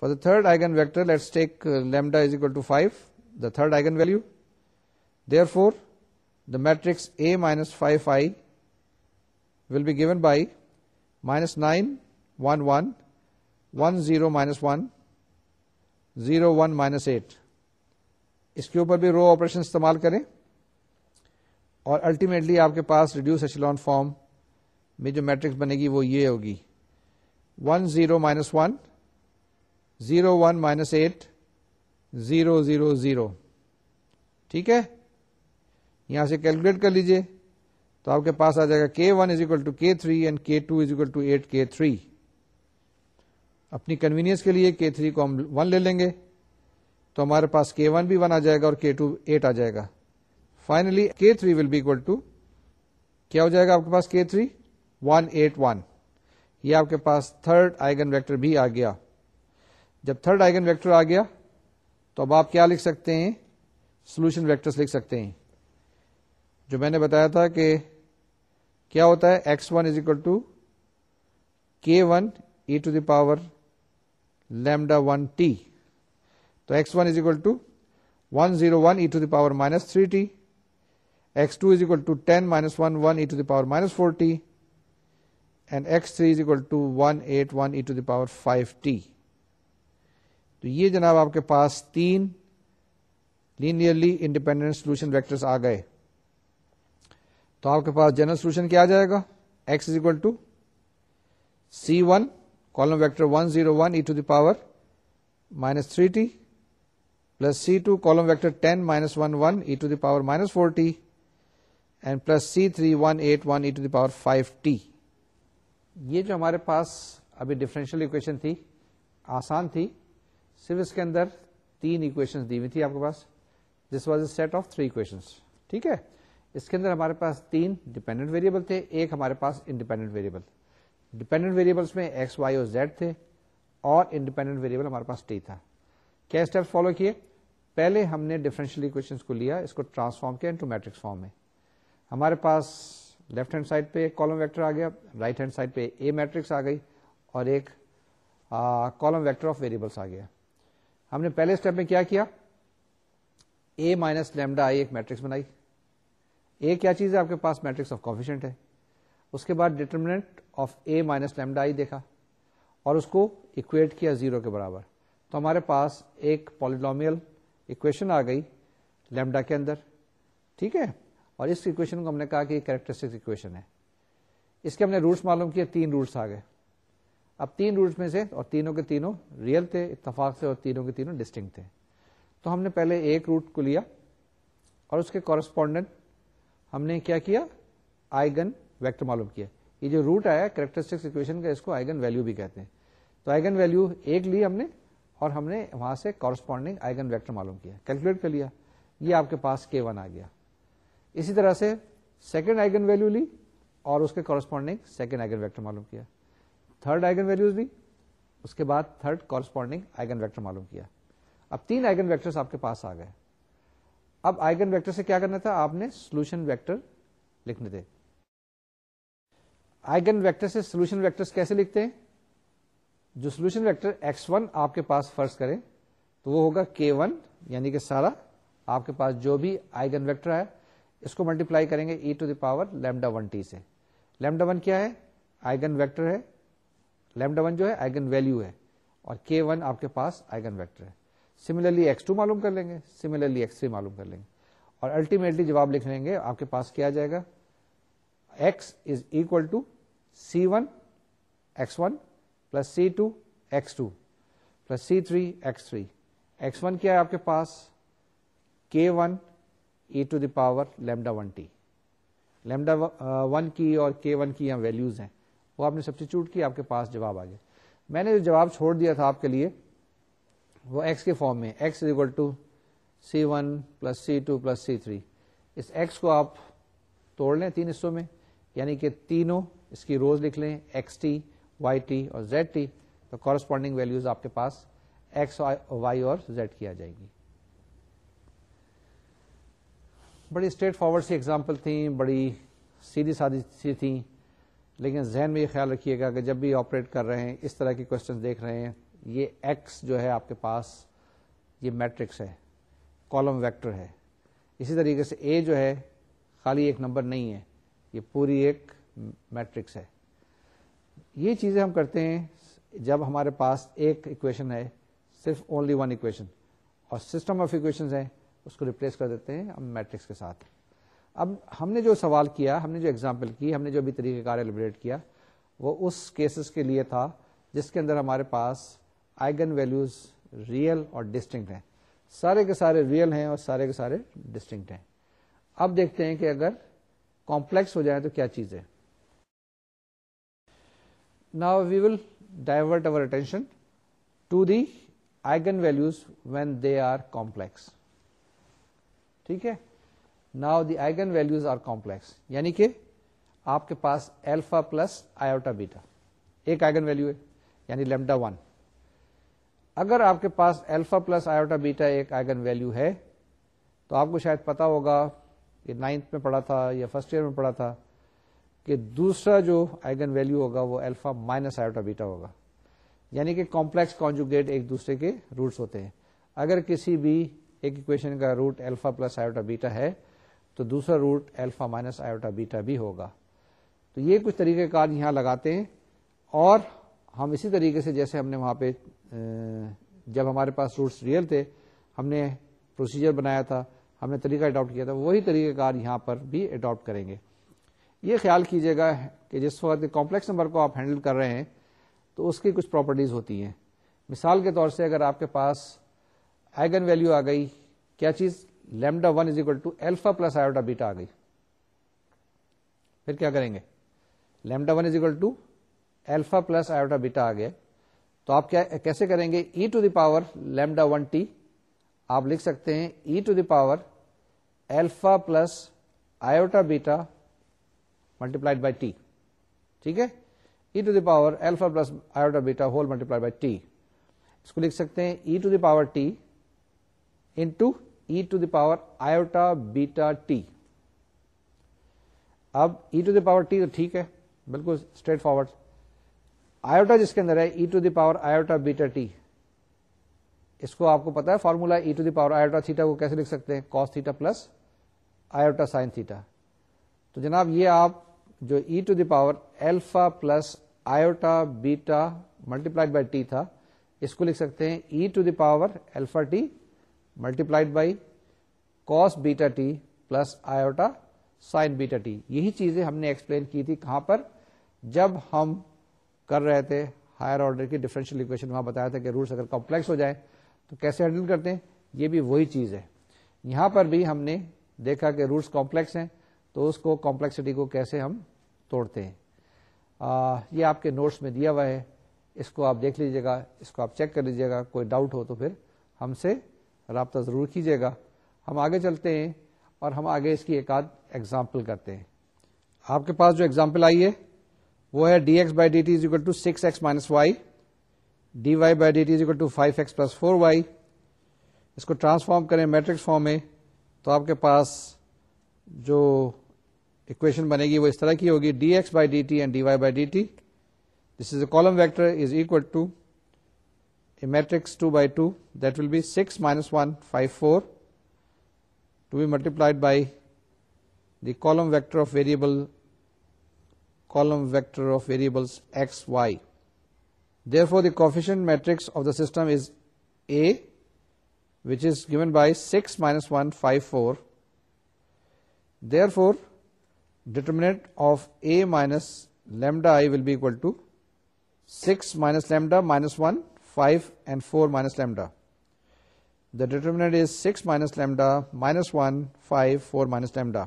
for the third eigen vector let's take lambda is equal to five third eigen value therefore the matrix A minus five I will be go by minus nine one one one zero minus one zero one minus eight اس کے اوپر بھی row operation استعمال کریں اور ultimately آپ کے پاس reduce echelon form میں جو میٹرکس بنے گی وہ یہ ہوگی one zero minus one zero one minus eight zero zero zero ٹھیک ہے یہاں سے کیلکولیٹ کر لیجئے تو آپ کے پاس آ جائے گا K one is equal to K three and K two is equal to eight K three اپنی کنوینئنس کے لیے کے تھری کو ہم ون لے لیں گے تو ہمارے پاس کے ون بھی ون آ جائے گا اور کے ٹو ایٹ آ جائے گا finally k three will be equal to کیا ہو جائے گا آپ کے پاس K three one eight one یہ آپ کے پاس تھرڈ آئگن ویکٹر بھی آ گیا جب تھرڈ آئگن ویکٹر آ گیا تو اب آپ کیا لکھ سکتے ہیں سولوشن ویکٹرس لکھ سکتے ہیں جو میں نے بتایا تھا کہ کیا ہوتا ہے X one is equal to K one E to the power lambda one T تو X one is equal to one zero one E to the power minus three T X two is equal to ten minus one one E to the power minus four T and X three is equal to one eight one E to the power five T تو یہ جناب آپ کے پاس تین linearly independent solution vectors آ گئے تو آپ کے پاس جنرل سولوشن کیا جائے گا x to c one column vector one zero one e to the power minus three t plus c two column vector ten minus one one e to the power minus four t and plus c three one eight one e to the power five t یہ جو ہمارے پاس ابھی differential equation تھی آسان تھی صرف اس کے اندر تین اکویشن دی ہوئی تھی آپ کے پاس this was a set of three equation ٹھیک ہے اس کے اندر ہمارے پاس تین ڈیپینڈنٹ ویریبل تھے ایک ہمارے پاس انڈیپینڈنٹ ویریبل ڈیپینڈنٹ ویریبلس میں ایکس وائی اور زیڈ تھے اور انڈیپینڈنٹ ویریبل ہمارے پاس ٹی تھا کیا اسٹیپ فالو کیے پہلے ہم نے ڈیفرنشیل اکویشن کو لیا اس کو ٹرانسفارم کیا انٹو میٹرکس فارم میں ہمارے پاس لیفٹ ہینڈ سائڈ پہ ایک کالم ویکٹر آ گیا رائٹ ہینڈ سائڈ پہ اے میٹرکس آ گئی اور ایک کالم ویکٹر آف ویریبلس آ گیا ہم نے پہلے اسٹیپ میں کیا کیا اے مائنس لیمڈا آئی ایک میٹرکس بنائی اے کیا چیز ہے آپ کے پاس میٹرکس آف کوفیشنٹ ہے اس کے بعد determinant of A minus lambda I دیکھا اور اس کو اکویٹ کیا زیرو کے برابر تو ہمارے پاس ایک پالیڈومیل اکویشن آ گئی لیمڈا کے اندر ٹھیک ہے اور اس اکویشن کو ہم نے کہا کہ کیریکٹرسٹک اکویشن ہے اس کے ہم نے روٹس معلوم کیا تین روٹس آ گئے اب تین روٹس میں سے اور تینوں کے تینوں ریئل تھے اتفاق سے اور تینوں کے تینوں ڈسٹنگ تھے تو ہم نے پہلے ایک روٹ کو لیا اور اس کے کورسپونڈنٹ ہم نے کیا کیا آئگن ویکٹر معلوم کیا یہ جو روٹ آیا اکویشن کا اس کو آئگن ویلو بھی کہتے ہیں تو آئگن ویلو ایک لی ہم نے اور ہم نے وہاں سے کورسپونڈنگ آئگن ویکٹر معلوم کیا کیلکولیٹ کر لیا یہ آپ کے پاس کے ون آ گیا اسی طرح سے سیکنڈ آئگن ویلو لی اور اس کے کورسپونڈنگ سیکنڈ آئگن ویکٹر معلوم کیا تھرڈ آئگن ویلوز بھی اس کے بعد تھرڈ کارسپونڈنگ آئگن ویکٹر معلوم کیا اب تین آئگن ویکٹر آپ کے پاس آ گئے اب آئگن ویکٹر سے کیا کرنا تھا آپ نے سولوشن ویکٹر لکھنے تھے آئگن ویکٹر سے سولوشن ویکٹر کیسے لکھتے ہیں جو سولوشن ویکٹر ایکس ون آپ کے پاس فرض کریں تو وہ ہوگا کے ون یعنی کہ سارا آپ کے پاس جو بھی آئگن ویکٹر ہے اس کو ملٹیپلائی کریں گے E to the power lambda one T سے لیمڈا ون کیا ہے آئگن ویکٹر ہے لیمڈا ون جو ہے آئگن ویلو ہے اور کے ون آپ کے پاس آئگن ویکٹر ہے سملرلی ایکس ٹو معلوم کر لیں گے سملرلی ایکس تھری معلوم کر لیں گے اور الٹیمیٹلی جب لکھ لیں گے آپ کے پاس کیا جائے گا x is equal to c one x one plus c two x two plus c three x three x one کیا ہے آپ کے پاس k one e to the power lambda one t lambda one کی اور کے one کی یہاں values ہیں وہ آپ نے سب کی آپ کے پاس جواب آ گیا میں نے جو جواب چھوڑ دیا تھا آپ کے لیے وہ ایکس کے فارم میں X is equal to C one plus C two plus C three us x کو آپ توڑ لیں تین حصوں میں یعنی کہ تینوں اس کی روز لکھ لیں ایکس ٹی وائی ٹی اور زیڈ ٹی تو کورسپونڈنگ ویلوز آپ کے پاس ایکس وائی اور زیڈ کی آ جائے گی بڑی اسٹریٹ فارورڈ سی ایگزامپل تھیں بڑی سیدھی سادی سی تھیں لیکن ذہن میں یہ خیال رکھیے گا کہ جب بھی آپریٹ کر رہے ہیں اس طرح کے کوشچن دیکھ رہے ہیں یہ ایکس جو ہے آپ کے پاس یہ میٹرکس ہے کالم ویکٹر ہے اسی طریقے سے اے جو ہے خالی ایک نمبر نہیں ہے یہ پوری ایک میٹرکس ہے یہ چیزیں ہم کرتے ہیں جب ہمارے پاس ایک اکویشن ہے صرف اونلی ون اکویشن اور سسٹم آف اکویشنز ہیں اس کو ریپلیس کر دیتے ہیں ہم میٹرکس کے ساتھ اب ہم نے جو سوال کیا ہم نے جو اگزامپل کی ہم نے جو ابھی طریقہ کار ایلیبریٹ کیا وہ اس کیسز کے لیے تھا جس کے اندر ہمارے پاس آئگن ویلوز ریئل اور ڈسٹنکٹ ہیں سارے کے سارے ریئل ہیں اور سارے کے سارے ڈسٹنکٹ ہیں اب دیکھتے ہیں کہ اگر کمپلیکس ہو جائیں تو کیا چیز ہے نا we will divert over attention to the eigen values when they are complex ٹھیک ہے now the eigen values are complex یعنی کہ آپ کے پاس ایلفا پلس آئیوٹا بیٹا ایک آئگن ویلو ہے یعنی لیمڈا ون اگر آپ کے پاس ایلفا پلس آئیوٹا بیٹا ایک آئگن ویلو ہے تو آپ کو شاید پتا ہوگا کہ نائنتھ میں پڑھا تھا یا فرسٹ ایئر میں پڑھا تھا کہ دوسرا جو آئگن ویلو ہوگا وہ ایلفا مائنس آئیوٹا بیٹا ہوگا یعنی کہ کمپلیکس کانجوگیٹ ایک دوسرے کے روٹس ہوتے ہیں اگر کسی بھی ایک اکویشن کا root alpha plus iota beta ہے تو دوسرا root alpha minus iota beta بھی ہوگا تو یہ کچھ طریقہ کار یہاں لگاتے ہیں اور ہم اسی طریقے سے جیسے ہم نے وہاں پہ جب ہمارے پاس روٹس ریئل تھے ہم نے پروسیجر بنایا تھا ہم نے طریقہ اڈاپٹ کیا تھا وہی طریقہ کار یہاں پر بھی اڈاپٹ کریں گے یہ خیال کیجیے گا کہ جس وقت کمپلیکس نمبر کو آپ ہینڈل کر رہے ہیں تو اس کی کچھ پراپرٹیز ہوتی ہیں مثال کے طور سے اگر آپ کے پاس ایگن ویلیو آ گئی کیا چیز lambda one is equal to alpha plus iota beta آ گئی پھر کیا کریں گے lambda one is equal to alpha plus iota beta آ گیا تو آپ کیا, کیسے کریں گے e to the power lambda one t آپ لکھ سکتے ہیں e to the power alpha plus iota beta multiplied by t ٹھیک ہے e to the power alpha plus iota beta whole multiplied by t اس کو لکھ سکتے ہیں e to the power t into to the power iota beta t اب e to the power t تو ٹھیک ہے بالکل اسٹریٹ فارورڈ آئیوٹا جس کے اندر ہے e to the power iota beta t اس کو آپ کو پتا ہے formula e to the power iota theta کو کیسے لکھ سکتے ہیں cos theta plus iota sine theta تو جناب یہ آپ جو e to the power alpha plus iota beta multiply by t تھا اس کو لکھ سکتے ہیں e to the power alpha t multiplied by cos beta t plus iota sine beta T یہی چیزیں ہم نے ایکسپلین کی تھی کہاں پر جب ہم کر رہے تھے ہائر آرڈر کی ڈیفرنشیل اکویشن وہاں بتایا تھا کہ رولس اگر کمپلیکس ہو جائے تو کیسے ہینڈل کرتے ہیں یہ بھی وہی چیز ہے یہاں پر بھی ہم نے دیکھا کہ روٹس کمپلیکس ہیں تو اس کو کمپلیکسٹی کو کیسے ہم توڑتے ہیں آ, یہ آپ کے نوٹس میں دیا ہوا ہے اس کو آپ دیکھ لیجیے گا اس کو آپ چیک کر لیجیے گا کوئی ڈاؤٹ ہو تو پھر ہم سے رابطہ ضرور کیجیے گا ہم آگے چلتے ہیں اور ہم آگے اس کی ایک آدھ ایگزامپل کرتے ہیں آپ کے پاس جو ایگزامپل آئی ہے وہ ہے d x by d t is equal to six x minus y d y by d t is equal to five x plus four y اس کو ٹرانسفارم کریں میٹرک فارم میں تو آپ کے پاس جو اکویشن بنے گی وہ اس طرح کی ہوگی d x by d t and d y by d t this is a column vector is equal to a matrix 2 by 2, that will be 6 minus 1, 5, 4, to be multiplied by the column vector of variables x, y. Therefore, the coefficient matrix of the system is A, which is given by 6 minus 1, 5, 4. Therefore, determinant of A minus lambda I will be equal to 6 minus lambda minus 1 five and four minus lambda the determinant is six minus lambda minus one five four minus lambda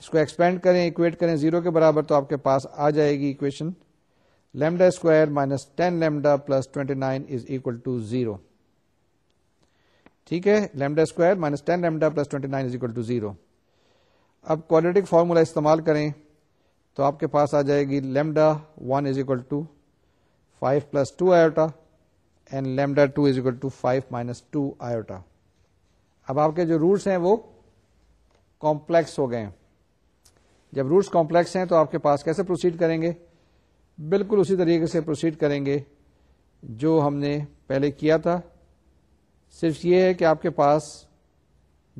اس کو expand کریں equate کریں zero کے برابر تو آپ کے پاس آ جائے گی equation lambda square minus ten lambda plus twenty nine is equal to zero ٹھیک ہے lambda square minus ten lambda plus twenty nine is equal to zero اب کوالٹک فارمولا استعمال کریں تو آپ کے پاس آ جائے گی lambda one is equal to five plus two iota and lambda two is equal to five minus two iota اب آپ کے جو روٹس ہیں وہ کمپلیکس ہو گئے ہیں جب روٹس کمپلیکس ہیں تو آپ کے پاس کیسے پروسیڈ کریں گے بالکل اسی طریقے سے پروسیڈ کریں گے جو ہم نے پہلے کیا تھا صرف یہ ہے کہ آپ کے پاس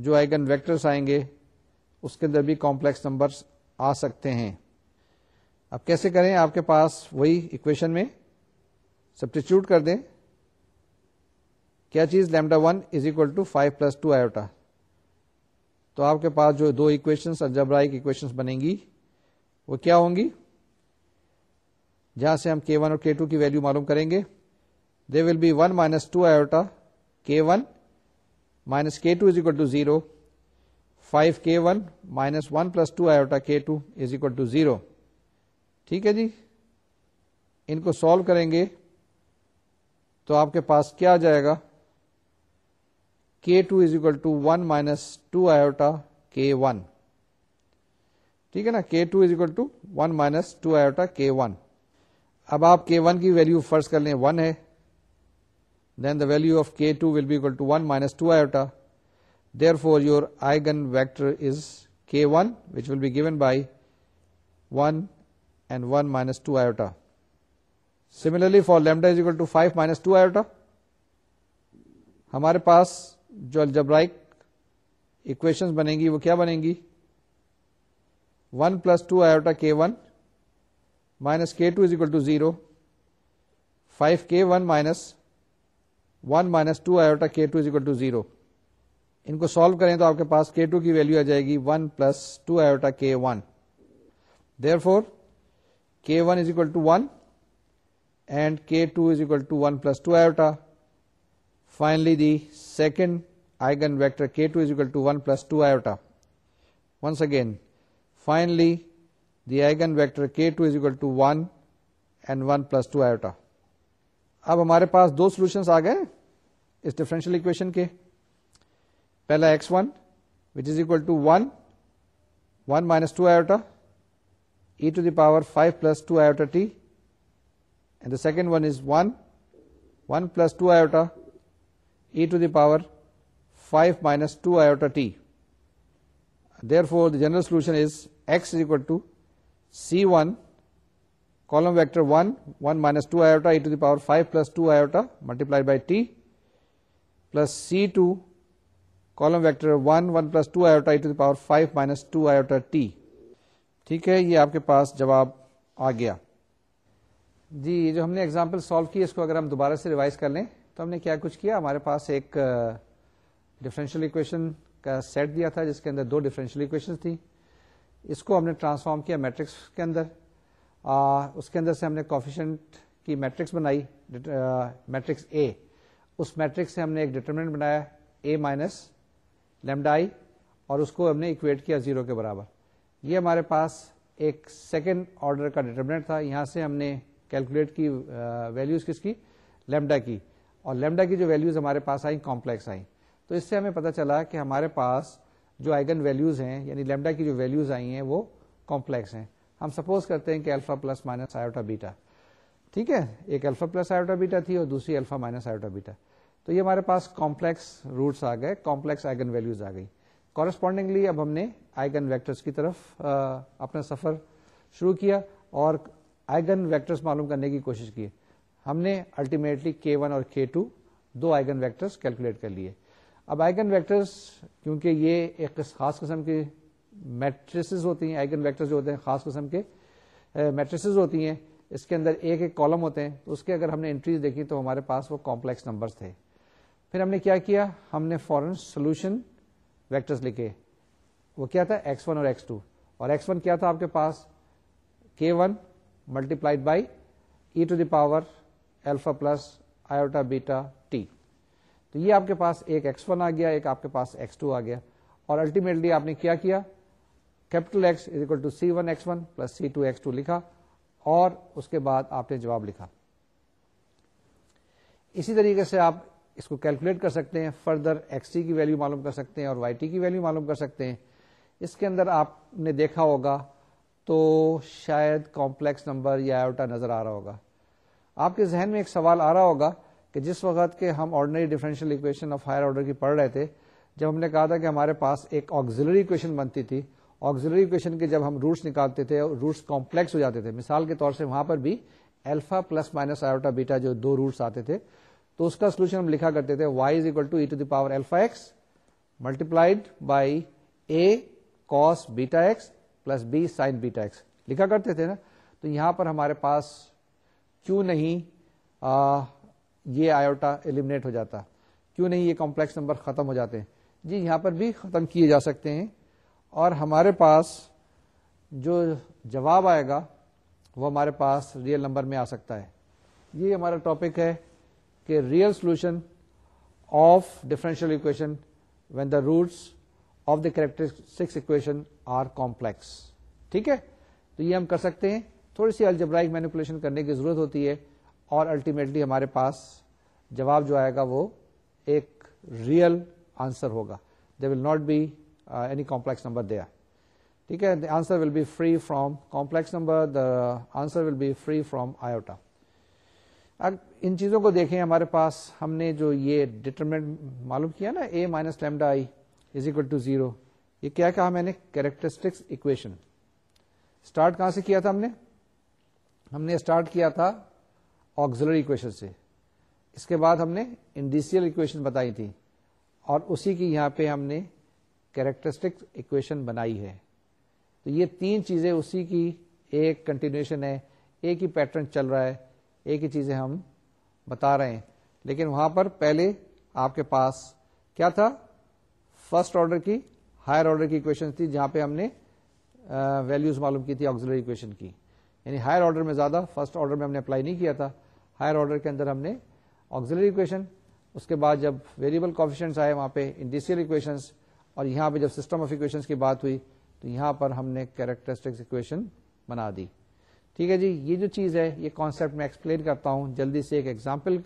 جو آئگن ویکٹرس آئیں گے اس کے اندر بھی کمپلیکس نمبرس آ سکتے ہیں اب کیسے کریں آپ کے پاس وہی اکویشن میں سبسٹیچیوٹ کر دیں کیا چیز lambda one is equal to five plus two iota تو آپ کے پاس جو دو اکویشنس اور جب رائے کی گی وہ کیا ہوں گی جہاں سے ہم کے ون اور کے ٹو کی ویلو معلوم کریں گے they will be one minus two iota k one minus k two is equal to zero five k one minus one plus two iota k two is equal to zero ٹھیک ہے جی ان کو solve کریں گے تو آپ کے پاس کیا جائے گا k two is equal to one minus two iota k one ٹھیک ہے نا k two is equal to one minus two iota k one اب آپ کے ون کی ویلو فرض کر لیں ون ہے then the value of k two will be equal to one minus two iota therefore your eigen vector is k one which will be given by one and one minus two iota similarly for lambda is equal to five minus two iota ہمارے پاس جو algebraic equation بنے گی وہ کیا بنے گی one plus two iota k one minus k two is equal to zero five k one minus one minus two iota k two is equal to zero ان کو سالو کریں تو آپ کے پاس کے ٹو کی ویلو آ جائے گی one plus two iota k one therefore k one is equal to one and k two is equal to one plus two iota finally the second eigen vector k two is equal to one plus two iota once again finally the eigen vector k two is equal to one and one plus two iota اب ہمارے پاس دو solutions آ گئے اس differential equation کے پہلا x one which is equal to one one minus two iota e to the power five plus two iota t the second one is one one plus two iota e to the power five minus two iota t therefore the general solution is x equal to c one column vector one one minus two iota e to the power five plus two iota multiply by t plus c two column vector one one plus two iota e the power five minus two iota t ٹھیک ہے یہ آپ کے پاس جواب آ گیا جی جو ہم نے اگزامپل سالو کی اس کو اگر ہم دوبارہ سے ریوائز کر لیں تو ہم نے کیا کچھ کیا ہمارے پاس ایک ڈفرینشیل اکویشن کا سیٹ دیا تھا جس کے اندر دو ڈفرینشیل اکویشن تھیں اس کو ہم نے ٹرانسفارم کیا میٹرکس کے اندر اس کے اندر سے ہم نے کوفیشنٹ کی میٹرکس بنائی میٹرکس اے اس میٹرکس سے ہم نے ایک ڈٹرمنٹ بنایا اے مائنس لیمڈائی اور اس کو ہم نے اکویٹ کیا زیرو کے برابر یہ ہمارے پاس ایک سیکنڈ آرڈر کا ڈٹرمنٹ تھا یہاں سے ہم نے کیلکولیٹ کی ویلوز کس کی لیمڈا کی اور لیمڈا کی جو ویلوز ہمارے پاس آئیں کمپلیکس آئیں تو اس سے ہمیں پتا چلا کہ ہمارے پاس جو آئگن ویلوز ہیں یعنی لیمڈا کی جو آئی ہیں وہ کمپلیکس ہیں ہم سپوز کرتے ہیں کہ alpha plus minus iota beta ٹھیک ہے ایک الفا پلس بیٹا تھی اور دوسری الفا مائنس آئیوٹا بیٹا تو یہ ہمارے پاس کمپلیکس روٹس آ گئے کمپلیکس آئگن ویلوز آ گئی کورسپونڈنگلی اب ہم نے آئگن ویکٹرس کی طرف اپنا سفر شروع کیا اور آئگن ویکٹرس معلوم کرنے کی کوشش کی ہم نے الٹیمیٹلی کے ون اور کے ٹو دو آئگن ویکٹرز کیلکولیٹ کر لیے اب آئگن ویکٹرس کیونکہ یہ ایک خاص قسم کے میٹریسز ہوتی ہیں آئگن ویکٹر جو ہوتے ہیں خاص قسم کے میٹریسز ہوتی ہیں اس کے اندر ایک ایک کالم ہوتے ہیں تو اس کے اگر ہم نے انٹریز دیکھی تو ہمارے پاس وہ کمپلیکس نمبرز تھے پھر ہم نے کیا کیا ہم نے فورن سولوشن ویکٹرس لکھے وہ کیا تھا ایکس ون اور ایکس ٹو اور ایکس ون کیا تھا آپ کے پاس k one multiplied by e to the power alpha plus iota beta t تو یہ آپ کے پاس ایک ایکس ون آ گیا ایک آپ کے پاس ایکس ٹو آ گیا اور الٹیمیٹلی آپ نے کیا کیا capital x is equal to c one x one plus c two x two لکھا اور اس کے بعد آپ نے جواب لکھا اسی طریقے سے آپ اس کو کیلکولیٹ کر سکتے ہیں فردر ایکس ٹی کی ویلو معلوم کر سکتے ہیں اور وائی ٹی کی ویلو معلوم کر سکتے ہیں اس کے اندر آپ نے دیکھا ہوگا تو شاید کمپلیکس نمبر یا ایوٹا نظر آ رہا ہوگا آپ کے ذہن میں ایک سوال آ رہا ہوگا کہ جس وقت کے ہم ordinary differential equation of higher order کی پڑھ رہے تھے جب ہم نے کہا تھا کہ ہمارے پاس ایک آگزلری اکویشن بنتی تھی آگزلری اکویشن کے جب ہم روٹس نکالتے تھے اور روٹس کمپلیکس ہو جاتے تھے مثال کے طور سے وہاں پر بھی alpha plus minus iota beta جو دو روٹس آتے تھے تو اس کا سولوشن ہم لکھا کرتے تھے y is equal to e to the power x multiplied by a cos beta x plus b sine beta x لکھا کرتے تھے نا تو یہاں پر ہمارے پاس کیوں نہیں آ, یہ آئیوٹا ایلیمنیٹ ہو جاتا کیوں نہیں یہ کمپلیکس نمبر ختم ہو جاتے ہیں جی یہاں پر بھی ختم کیے جا سکتے ہیں اور ہمارے پاس جو جواب آئے گا وہ ہمارے پاس ریئل نمبر میں آ سکتا ہے یہ ہمارا ٹاپک ہے کہ real solution of differential equation when the roots of the characteristic equation are complex ٹھیک ہے تو یہ ہم کر سکتے ہیں تھوڑی سی الجبرائک مینیپولیشن کرنے کی ضرورت ہوتی ہے اور الٹیمیٹلی ہمارے پاس جواب جو آئے گا وہ ایک ریئل آنسر ہوگا they will not be any complex number دے ٹھیک ہے answer will be free from complex number the answer will be free from iota اب ان چیزوں کو دیکھیں ہمارے پاس ہم نے جو یہ ڈیٹرمنٹ معلوم کیا نا A minus lambda I is equal to zero یہ کیا کہا میں نے کیریکٹرسٹکس اکویشن اسٹارٹ کہاں سے کیا تھا ہم نے ہم نے اسٹارٹ کیا تھا آگزلر اکویشن سے اس کے بعد ہم نے انڈیسیل اکویشن بتائی تھی اور اسی کی یہاں پہ ہم نے کیریکٹرسٹک اکویشن بنائی ہے تو یہ تین چیزیں اسی کی ایک کنٹینیوشن ہے ایک ہی پیٹرن چل رہا ہے ایک ہی چیزیں ہم بتا رہے ہیں لیکن وہاں پر پہلے آپ کے پاس کیا تھا فرسٹ آرڈر کی ہائر آرڈر کی اکویشن تھی جہاں پہ ہم نے ویلوز معلوم کی تھی آگزلری اکویشن کی یعنی ہائر آرڈر میں زیادہ فرسٹ آرڈر میں ہم نے اپلائی نہیں کیا تھا ہائر آرڈر کے اندر ہم نے آگزلری اکویشن اس کے بعد جب ویریبل کوفیشنس آئے وہاں پہ انڈیسیل اکویشنس اور یہاں پہ جب سسٹم آف اکویشنس کی بات ہوئی تو یہاں پر ہم نے کیریکٹرسٹکس اکویشن بنا دی ٹھیک ہے جی یہ جو چیز ہے یہ کانسیپٹ میں ایکسپلین کرتا ہوں جلدی سے ایک ایگزامپل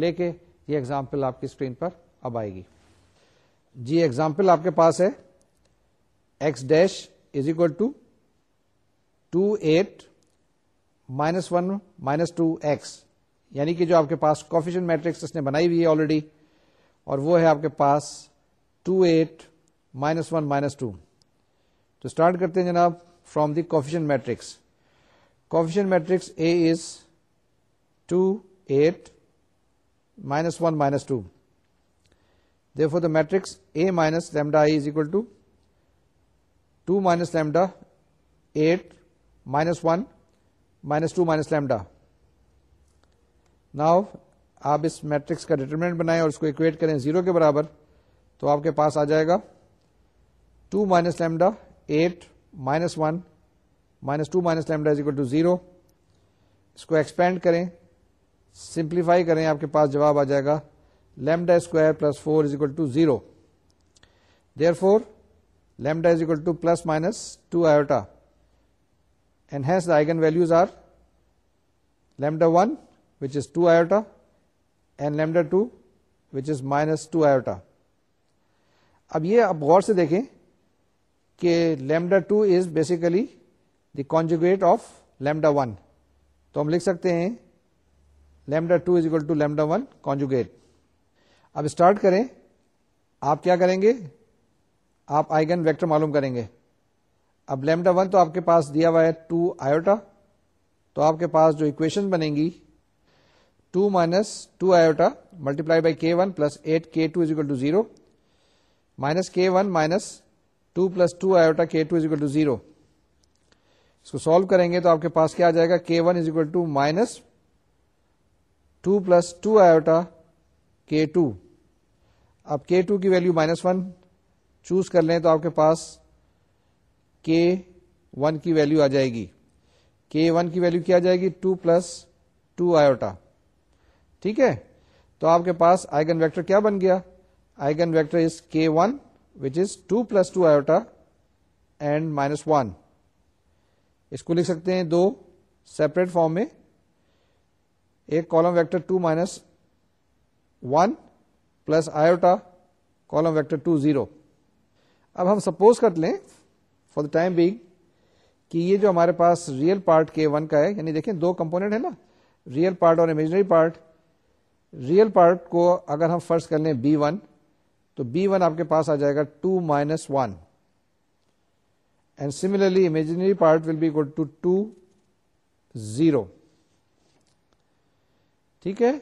لے کے یہ ایگزامپل آپ کی اسکرین پر اب آئے گی جی ایگزامپل آپ کے پاس ہے x dash is equal to two eight minus one minus two x یعنی کہ جو آپ کے پاس کوفیشن میٹرکس اس نے بنائی ہوئی ہے آلریڈی اور وہ ہے آپ کے پاس two eight minus one minus two تو اسٹارٹ کرتے ہیں جناب from the coefficient matrix coefficient matrix A is two eight minus one minus two therefore the matrix A minus lambda I is equal to two minus lambda eight minus one minus two minus lambda now آپ اس matrix کا determinant بنائیں اور اس کو equate کریں zero کے برابر تو آپ کے پاس آ جائے گا two minus lambda eight minus one minus two minus lambda is equal to zero اس کو ایکسپینڈ کریں سمپلیفائی کریں آپ کے پاس جواب آ جائے گا lambda square plus four is equal to zero therefore lambda is equal to plus minus two iota and its داگن values are lambda one which is two iota and lambda two which is minus two iota اب یہ آپ غور سے دیکھیں کہ lambda two is basically the conjugate of lambda one تو ہم لکھ سکتے ہیں lambda two is equal to lambda one conjugate اب اسٹارٹ کریں آپ کیا کریں گے آپ آئیگن ویکٹر معلوم کریں گے اب لیمڈا ون تو آپ کے پاس دیا ہوا ہے ٹو آئیوٹا تو آپ کے پاس جو اکویشن بنے گی two minus two iota multiply by k one plus eight k two is equal to zero minus k one minus two plus two iota k two is equal to zero اس کو solve کریں گے تو آپ کے پاس کیا آ جائے گا k one is equal to minus two plus two iota k two k two کی ویلو مائنس ون چوز کر لیں تو آپ کے پاس کے ون کی ویلو آ جائے گی کے ون کی ویلو کیا جائے گی ٹو پلس ٹو آئیوٹا ٹھیک ہے تو آپ کے پاس آئگن ویکٹر کیا بن گیا eigen vector is k one which is two plus two iota and minus one اس کو لکھ سکتے ہیں دو سیپریٹ فارم میں ایک column vector two minus one plus iota column vector two zero اب ہم سپوز کر لیں فور دا ٹائم بینگ کہ یہ جو ہمارے پاس ریئل پارٹ کے ون کا ہے یعنی دیکھیں دو کمپونیٹ ہے نا ریئل پارٹ اور امیجنری پارٹ ریئل پارٹ کو اگر ہم فرسٹ کر لیں بی ون تو بی ون آپ کے پاس آ جائے گا two minus one and similarly imaginary part will be go to two zero ٹھیک ہے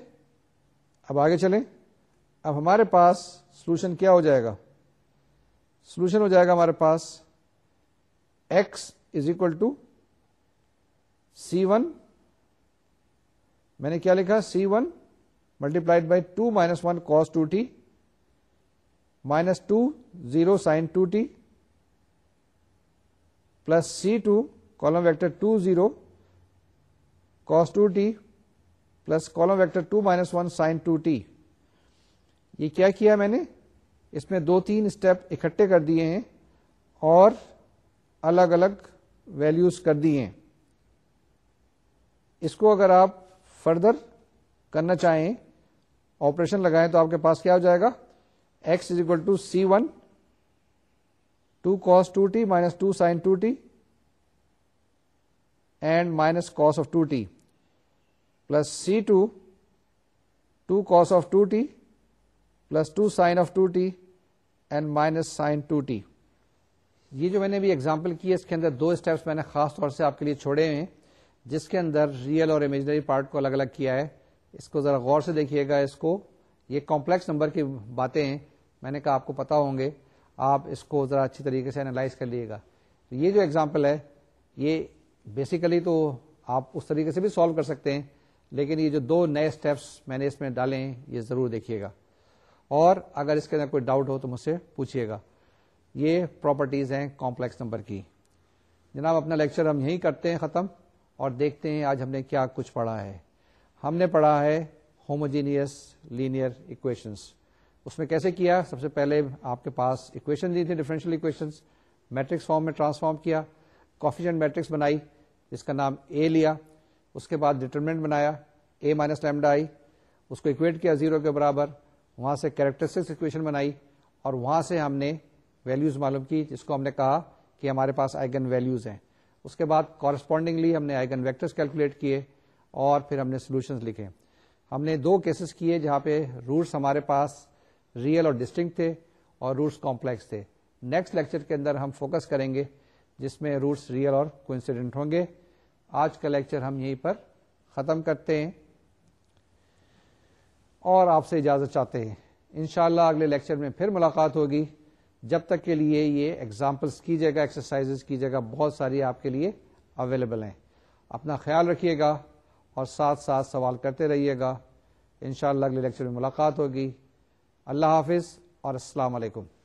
اب آگے چلیں اب ہمارے پاس سولوشن کیا ہو جائے گا سولوشن ہو جائے گا ہمارے پاس x is equal to C one میں نے کیا لکھا C one multiplied by two minus one cos two t minus two zero sine two t plus C two column vector two zero cos two t plus column vector two minus one sine two t یہ کیا کیا میں نے اس میں دو تین step اکٹھے کر دیے ہیں اور الگ الگ ویلوز کر دیے ہیں اس کو اگر آپ فردر کرنا چاہیں آپریشن لگائیں تو آپ کے پاس کیا ہو جائے گا x is equal to C one two cos two t minus two sine two t and minus cos of two t plus C two two cos of two t plus two sine of two t and minus sine two t یہ جو میں نے بھی example کی ہے اس کے اندر دو اسٹیپس میں نے خاص طور سے آپ کے لیے چھوڑے ہیں جس کے اندر ریئل اور امیجنری پارٹ کو الگ الگ کیا ہے اس کو ذرا غور سے دیکھیے گا اس کو یہ کمپلیکس نمبر کی باتیں ہیں میں نے کہا آپ کو پتا ہوں گے آپ اس کو ذرا اچھی طریقے سے انالائز کر لیے گا یہ جو اگزامپل ہے یہ بیسیکلی تو آپ اس طریقے سے بھی سالو کر سکتے ہیں لیکن یہ جو دو نئے اسٹیپس میں نے اس میں ڈالے ہیں یہ ضرور دیکھیے گا اور اگر اس کے اندر کوئی ڈاؤٹ ہو تو مجھ سے پوچھیے گا یہ پراپرٹیز ہیں کمپلیکس نمبر کی جناب اپنا لیکچر ہم یہیں کرتے ہیں ختم اور دیکھتے ہیں آج ہم نے کیا کچھ پڑھا ہے ہم نے پڑھا ہے ہوموجینئس لینئر اکویشنس اس میں کیسے کیا سب سے پہلے آپ کے پاس اکویشن دی تھی ڈیفرنشیل اکویشن میٹرکس فارم میں ٹرانسفارم کیا کوفیشن میٹرکس بنائی جس کا نام اے لیا اس کے بعد ڈیٹرمنٹ بنایا اے مائنس لیمڈا آئی اس کو اکویٹ کیا زیرو کے برابر وہاں سے کیریکٹرسٹک اکویشن بنائی اور وہاں سے ہم نے ویلیوز معلوم کی جس کو ہم نے کہا کہ ہمارے پاس آئگن ویلیوز ہیں اس کے بعد کورسپونڈنگلی ہم نے آئگن ویکٹرس کیلکولیٹ کیے اور پھر ہم نے سولوشنز لکھے ہم نے دو کیسز کیے جہاں پہ روٹس ہمارے پاس ریئل اور ڈسٹنکٹ تھے اور روٹس کمپلیکس تھے نیکسٹ لیکچر کے اندر ہم فوکس کریں گے جس میں روٹس ریئل اور کوئنسیڈنٹ ہوں گے آج کا لیکچر ہم یہیں پر ختم کرتے ہیں اور آپ سے اجازت چاہتے ہیں انشاءاللہ اگلے لیکچر میں پھر ملاقات ہوگی جب تک کے لیے یہ اگزامپلس کی جائے گا ایکسرسائز کی جائے گا بہت ساری آپ کے لیے اویلیبل ہیں اپنا خیال رکھیے گا اور ساتھ ساتھ سوال کرتے رہیے گا انشاءاللہ اگلے لیکچر میں ملاقات ہوگی اللہ حافظ اور السلام علیکم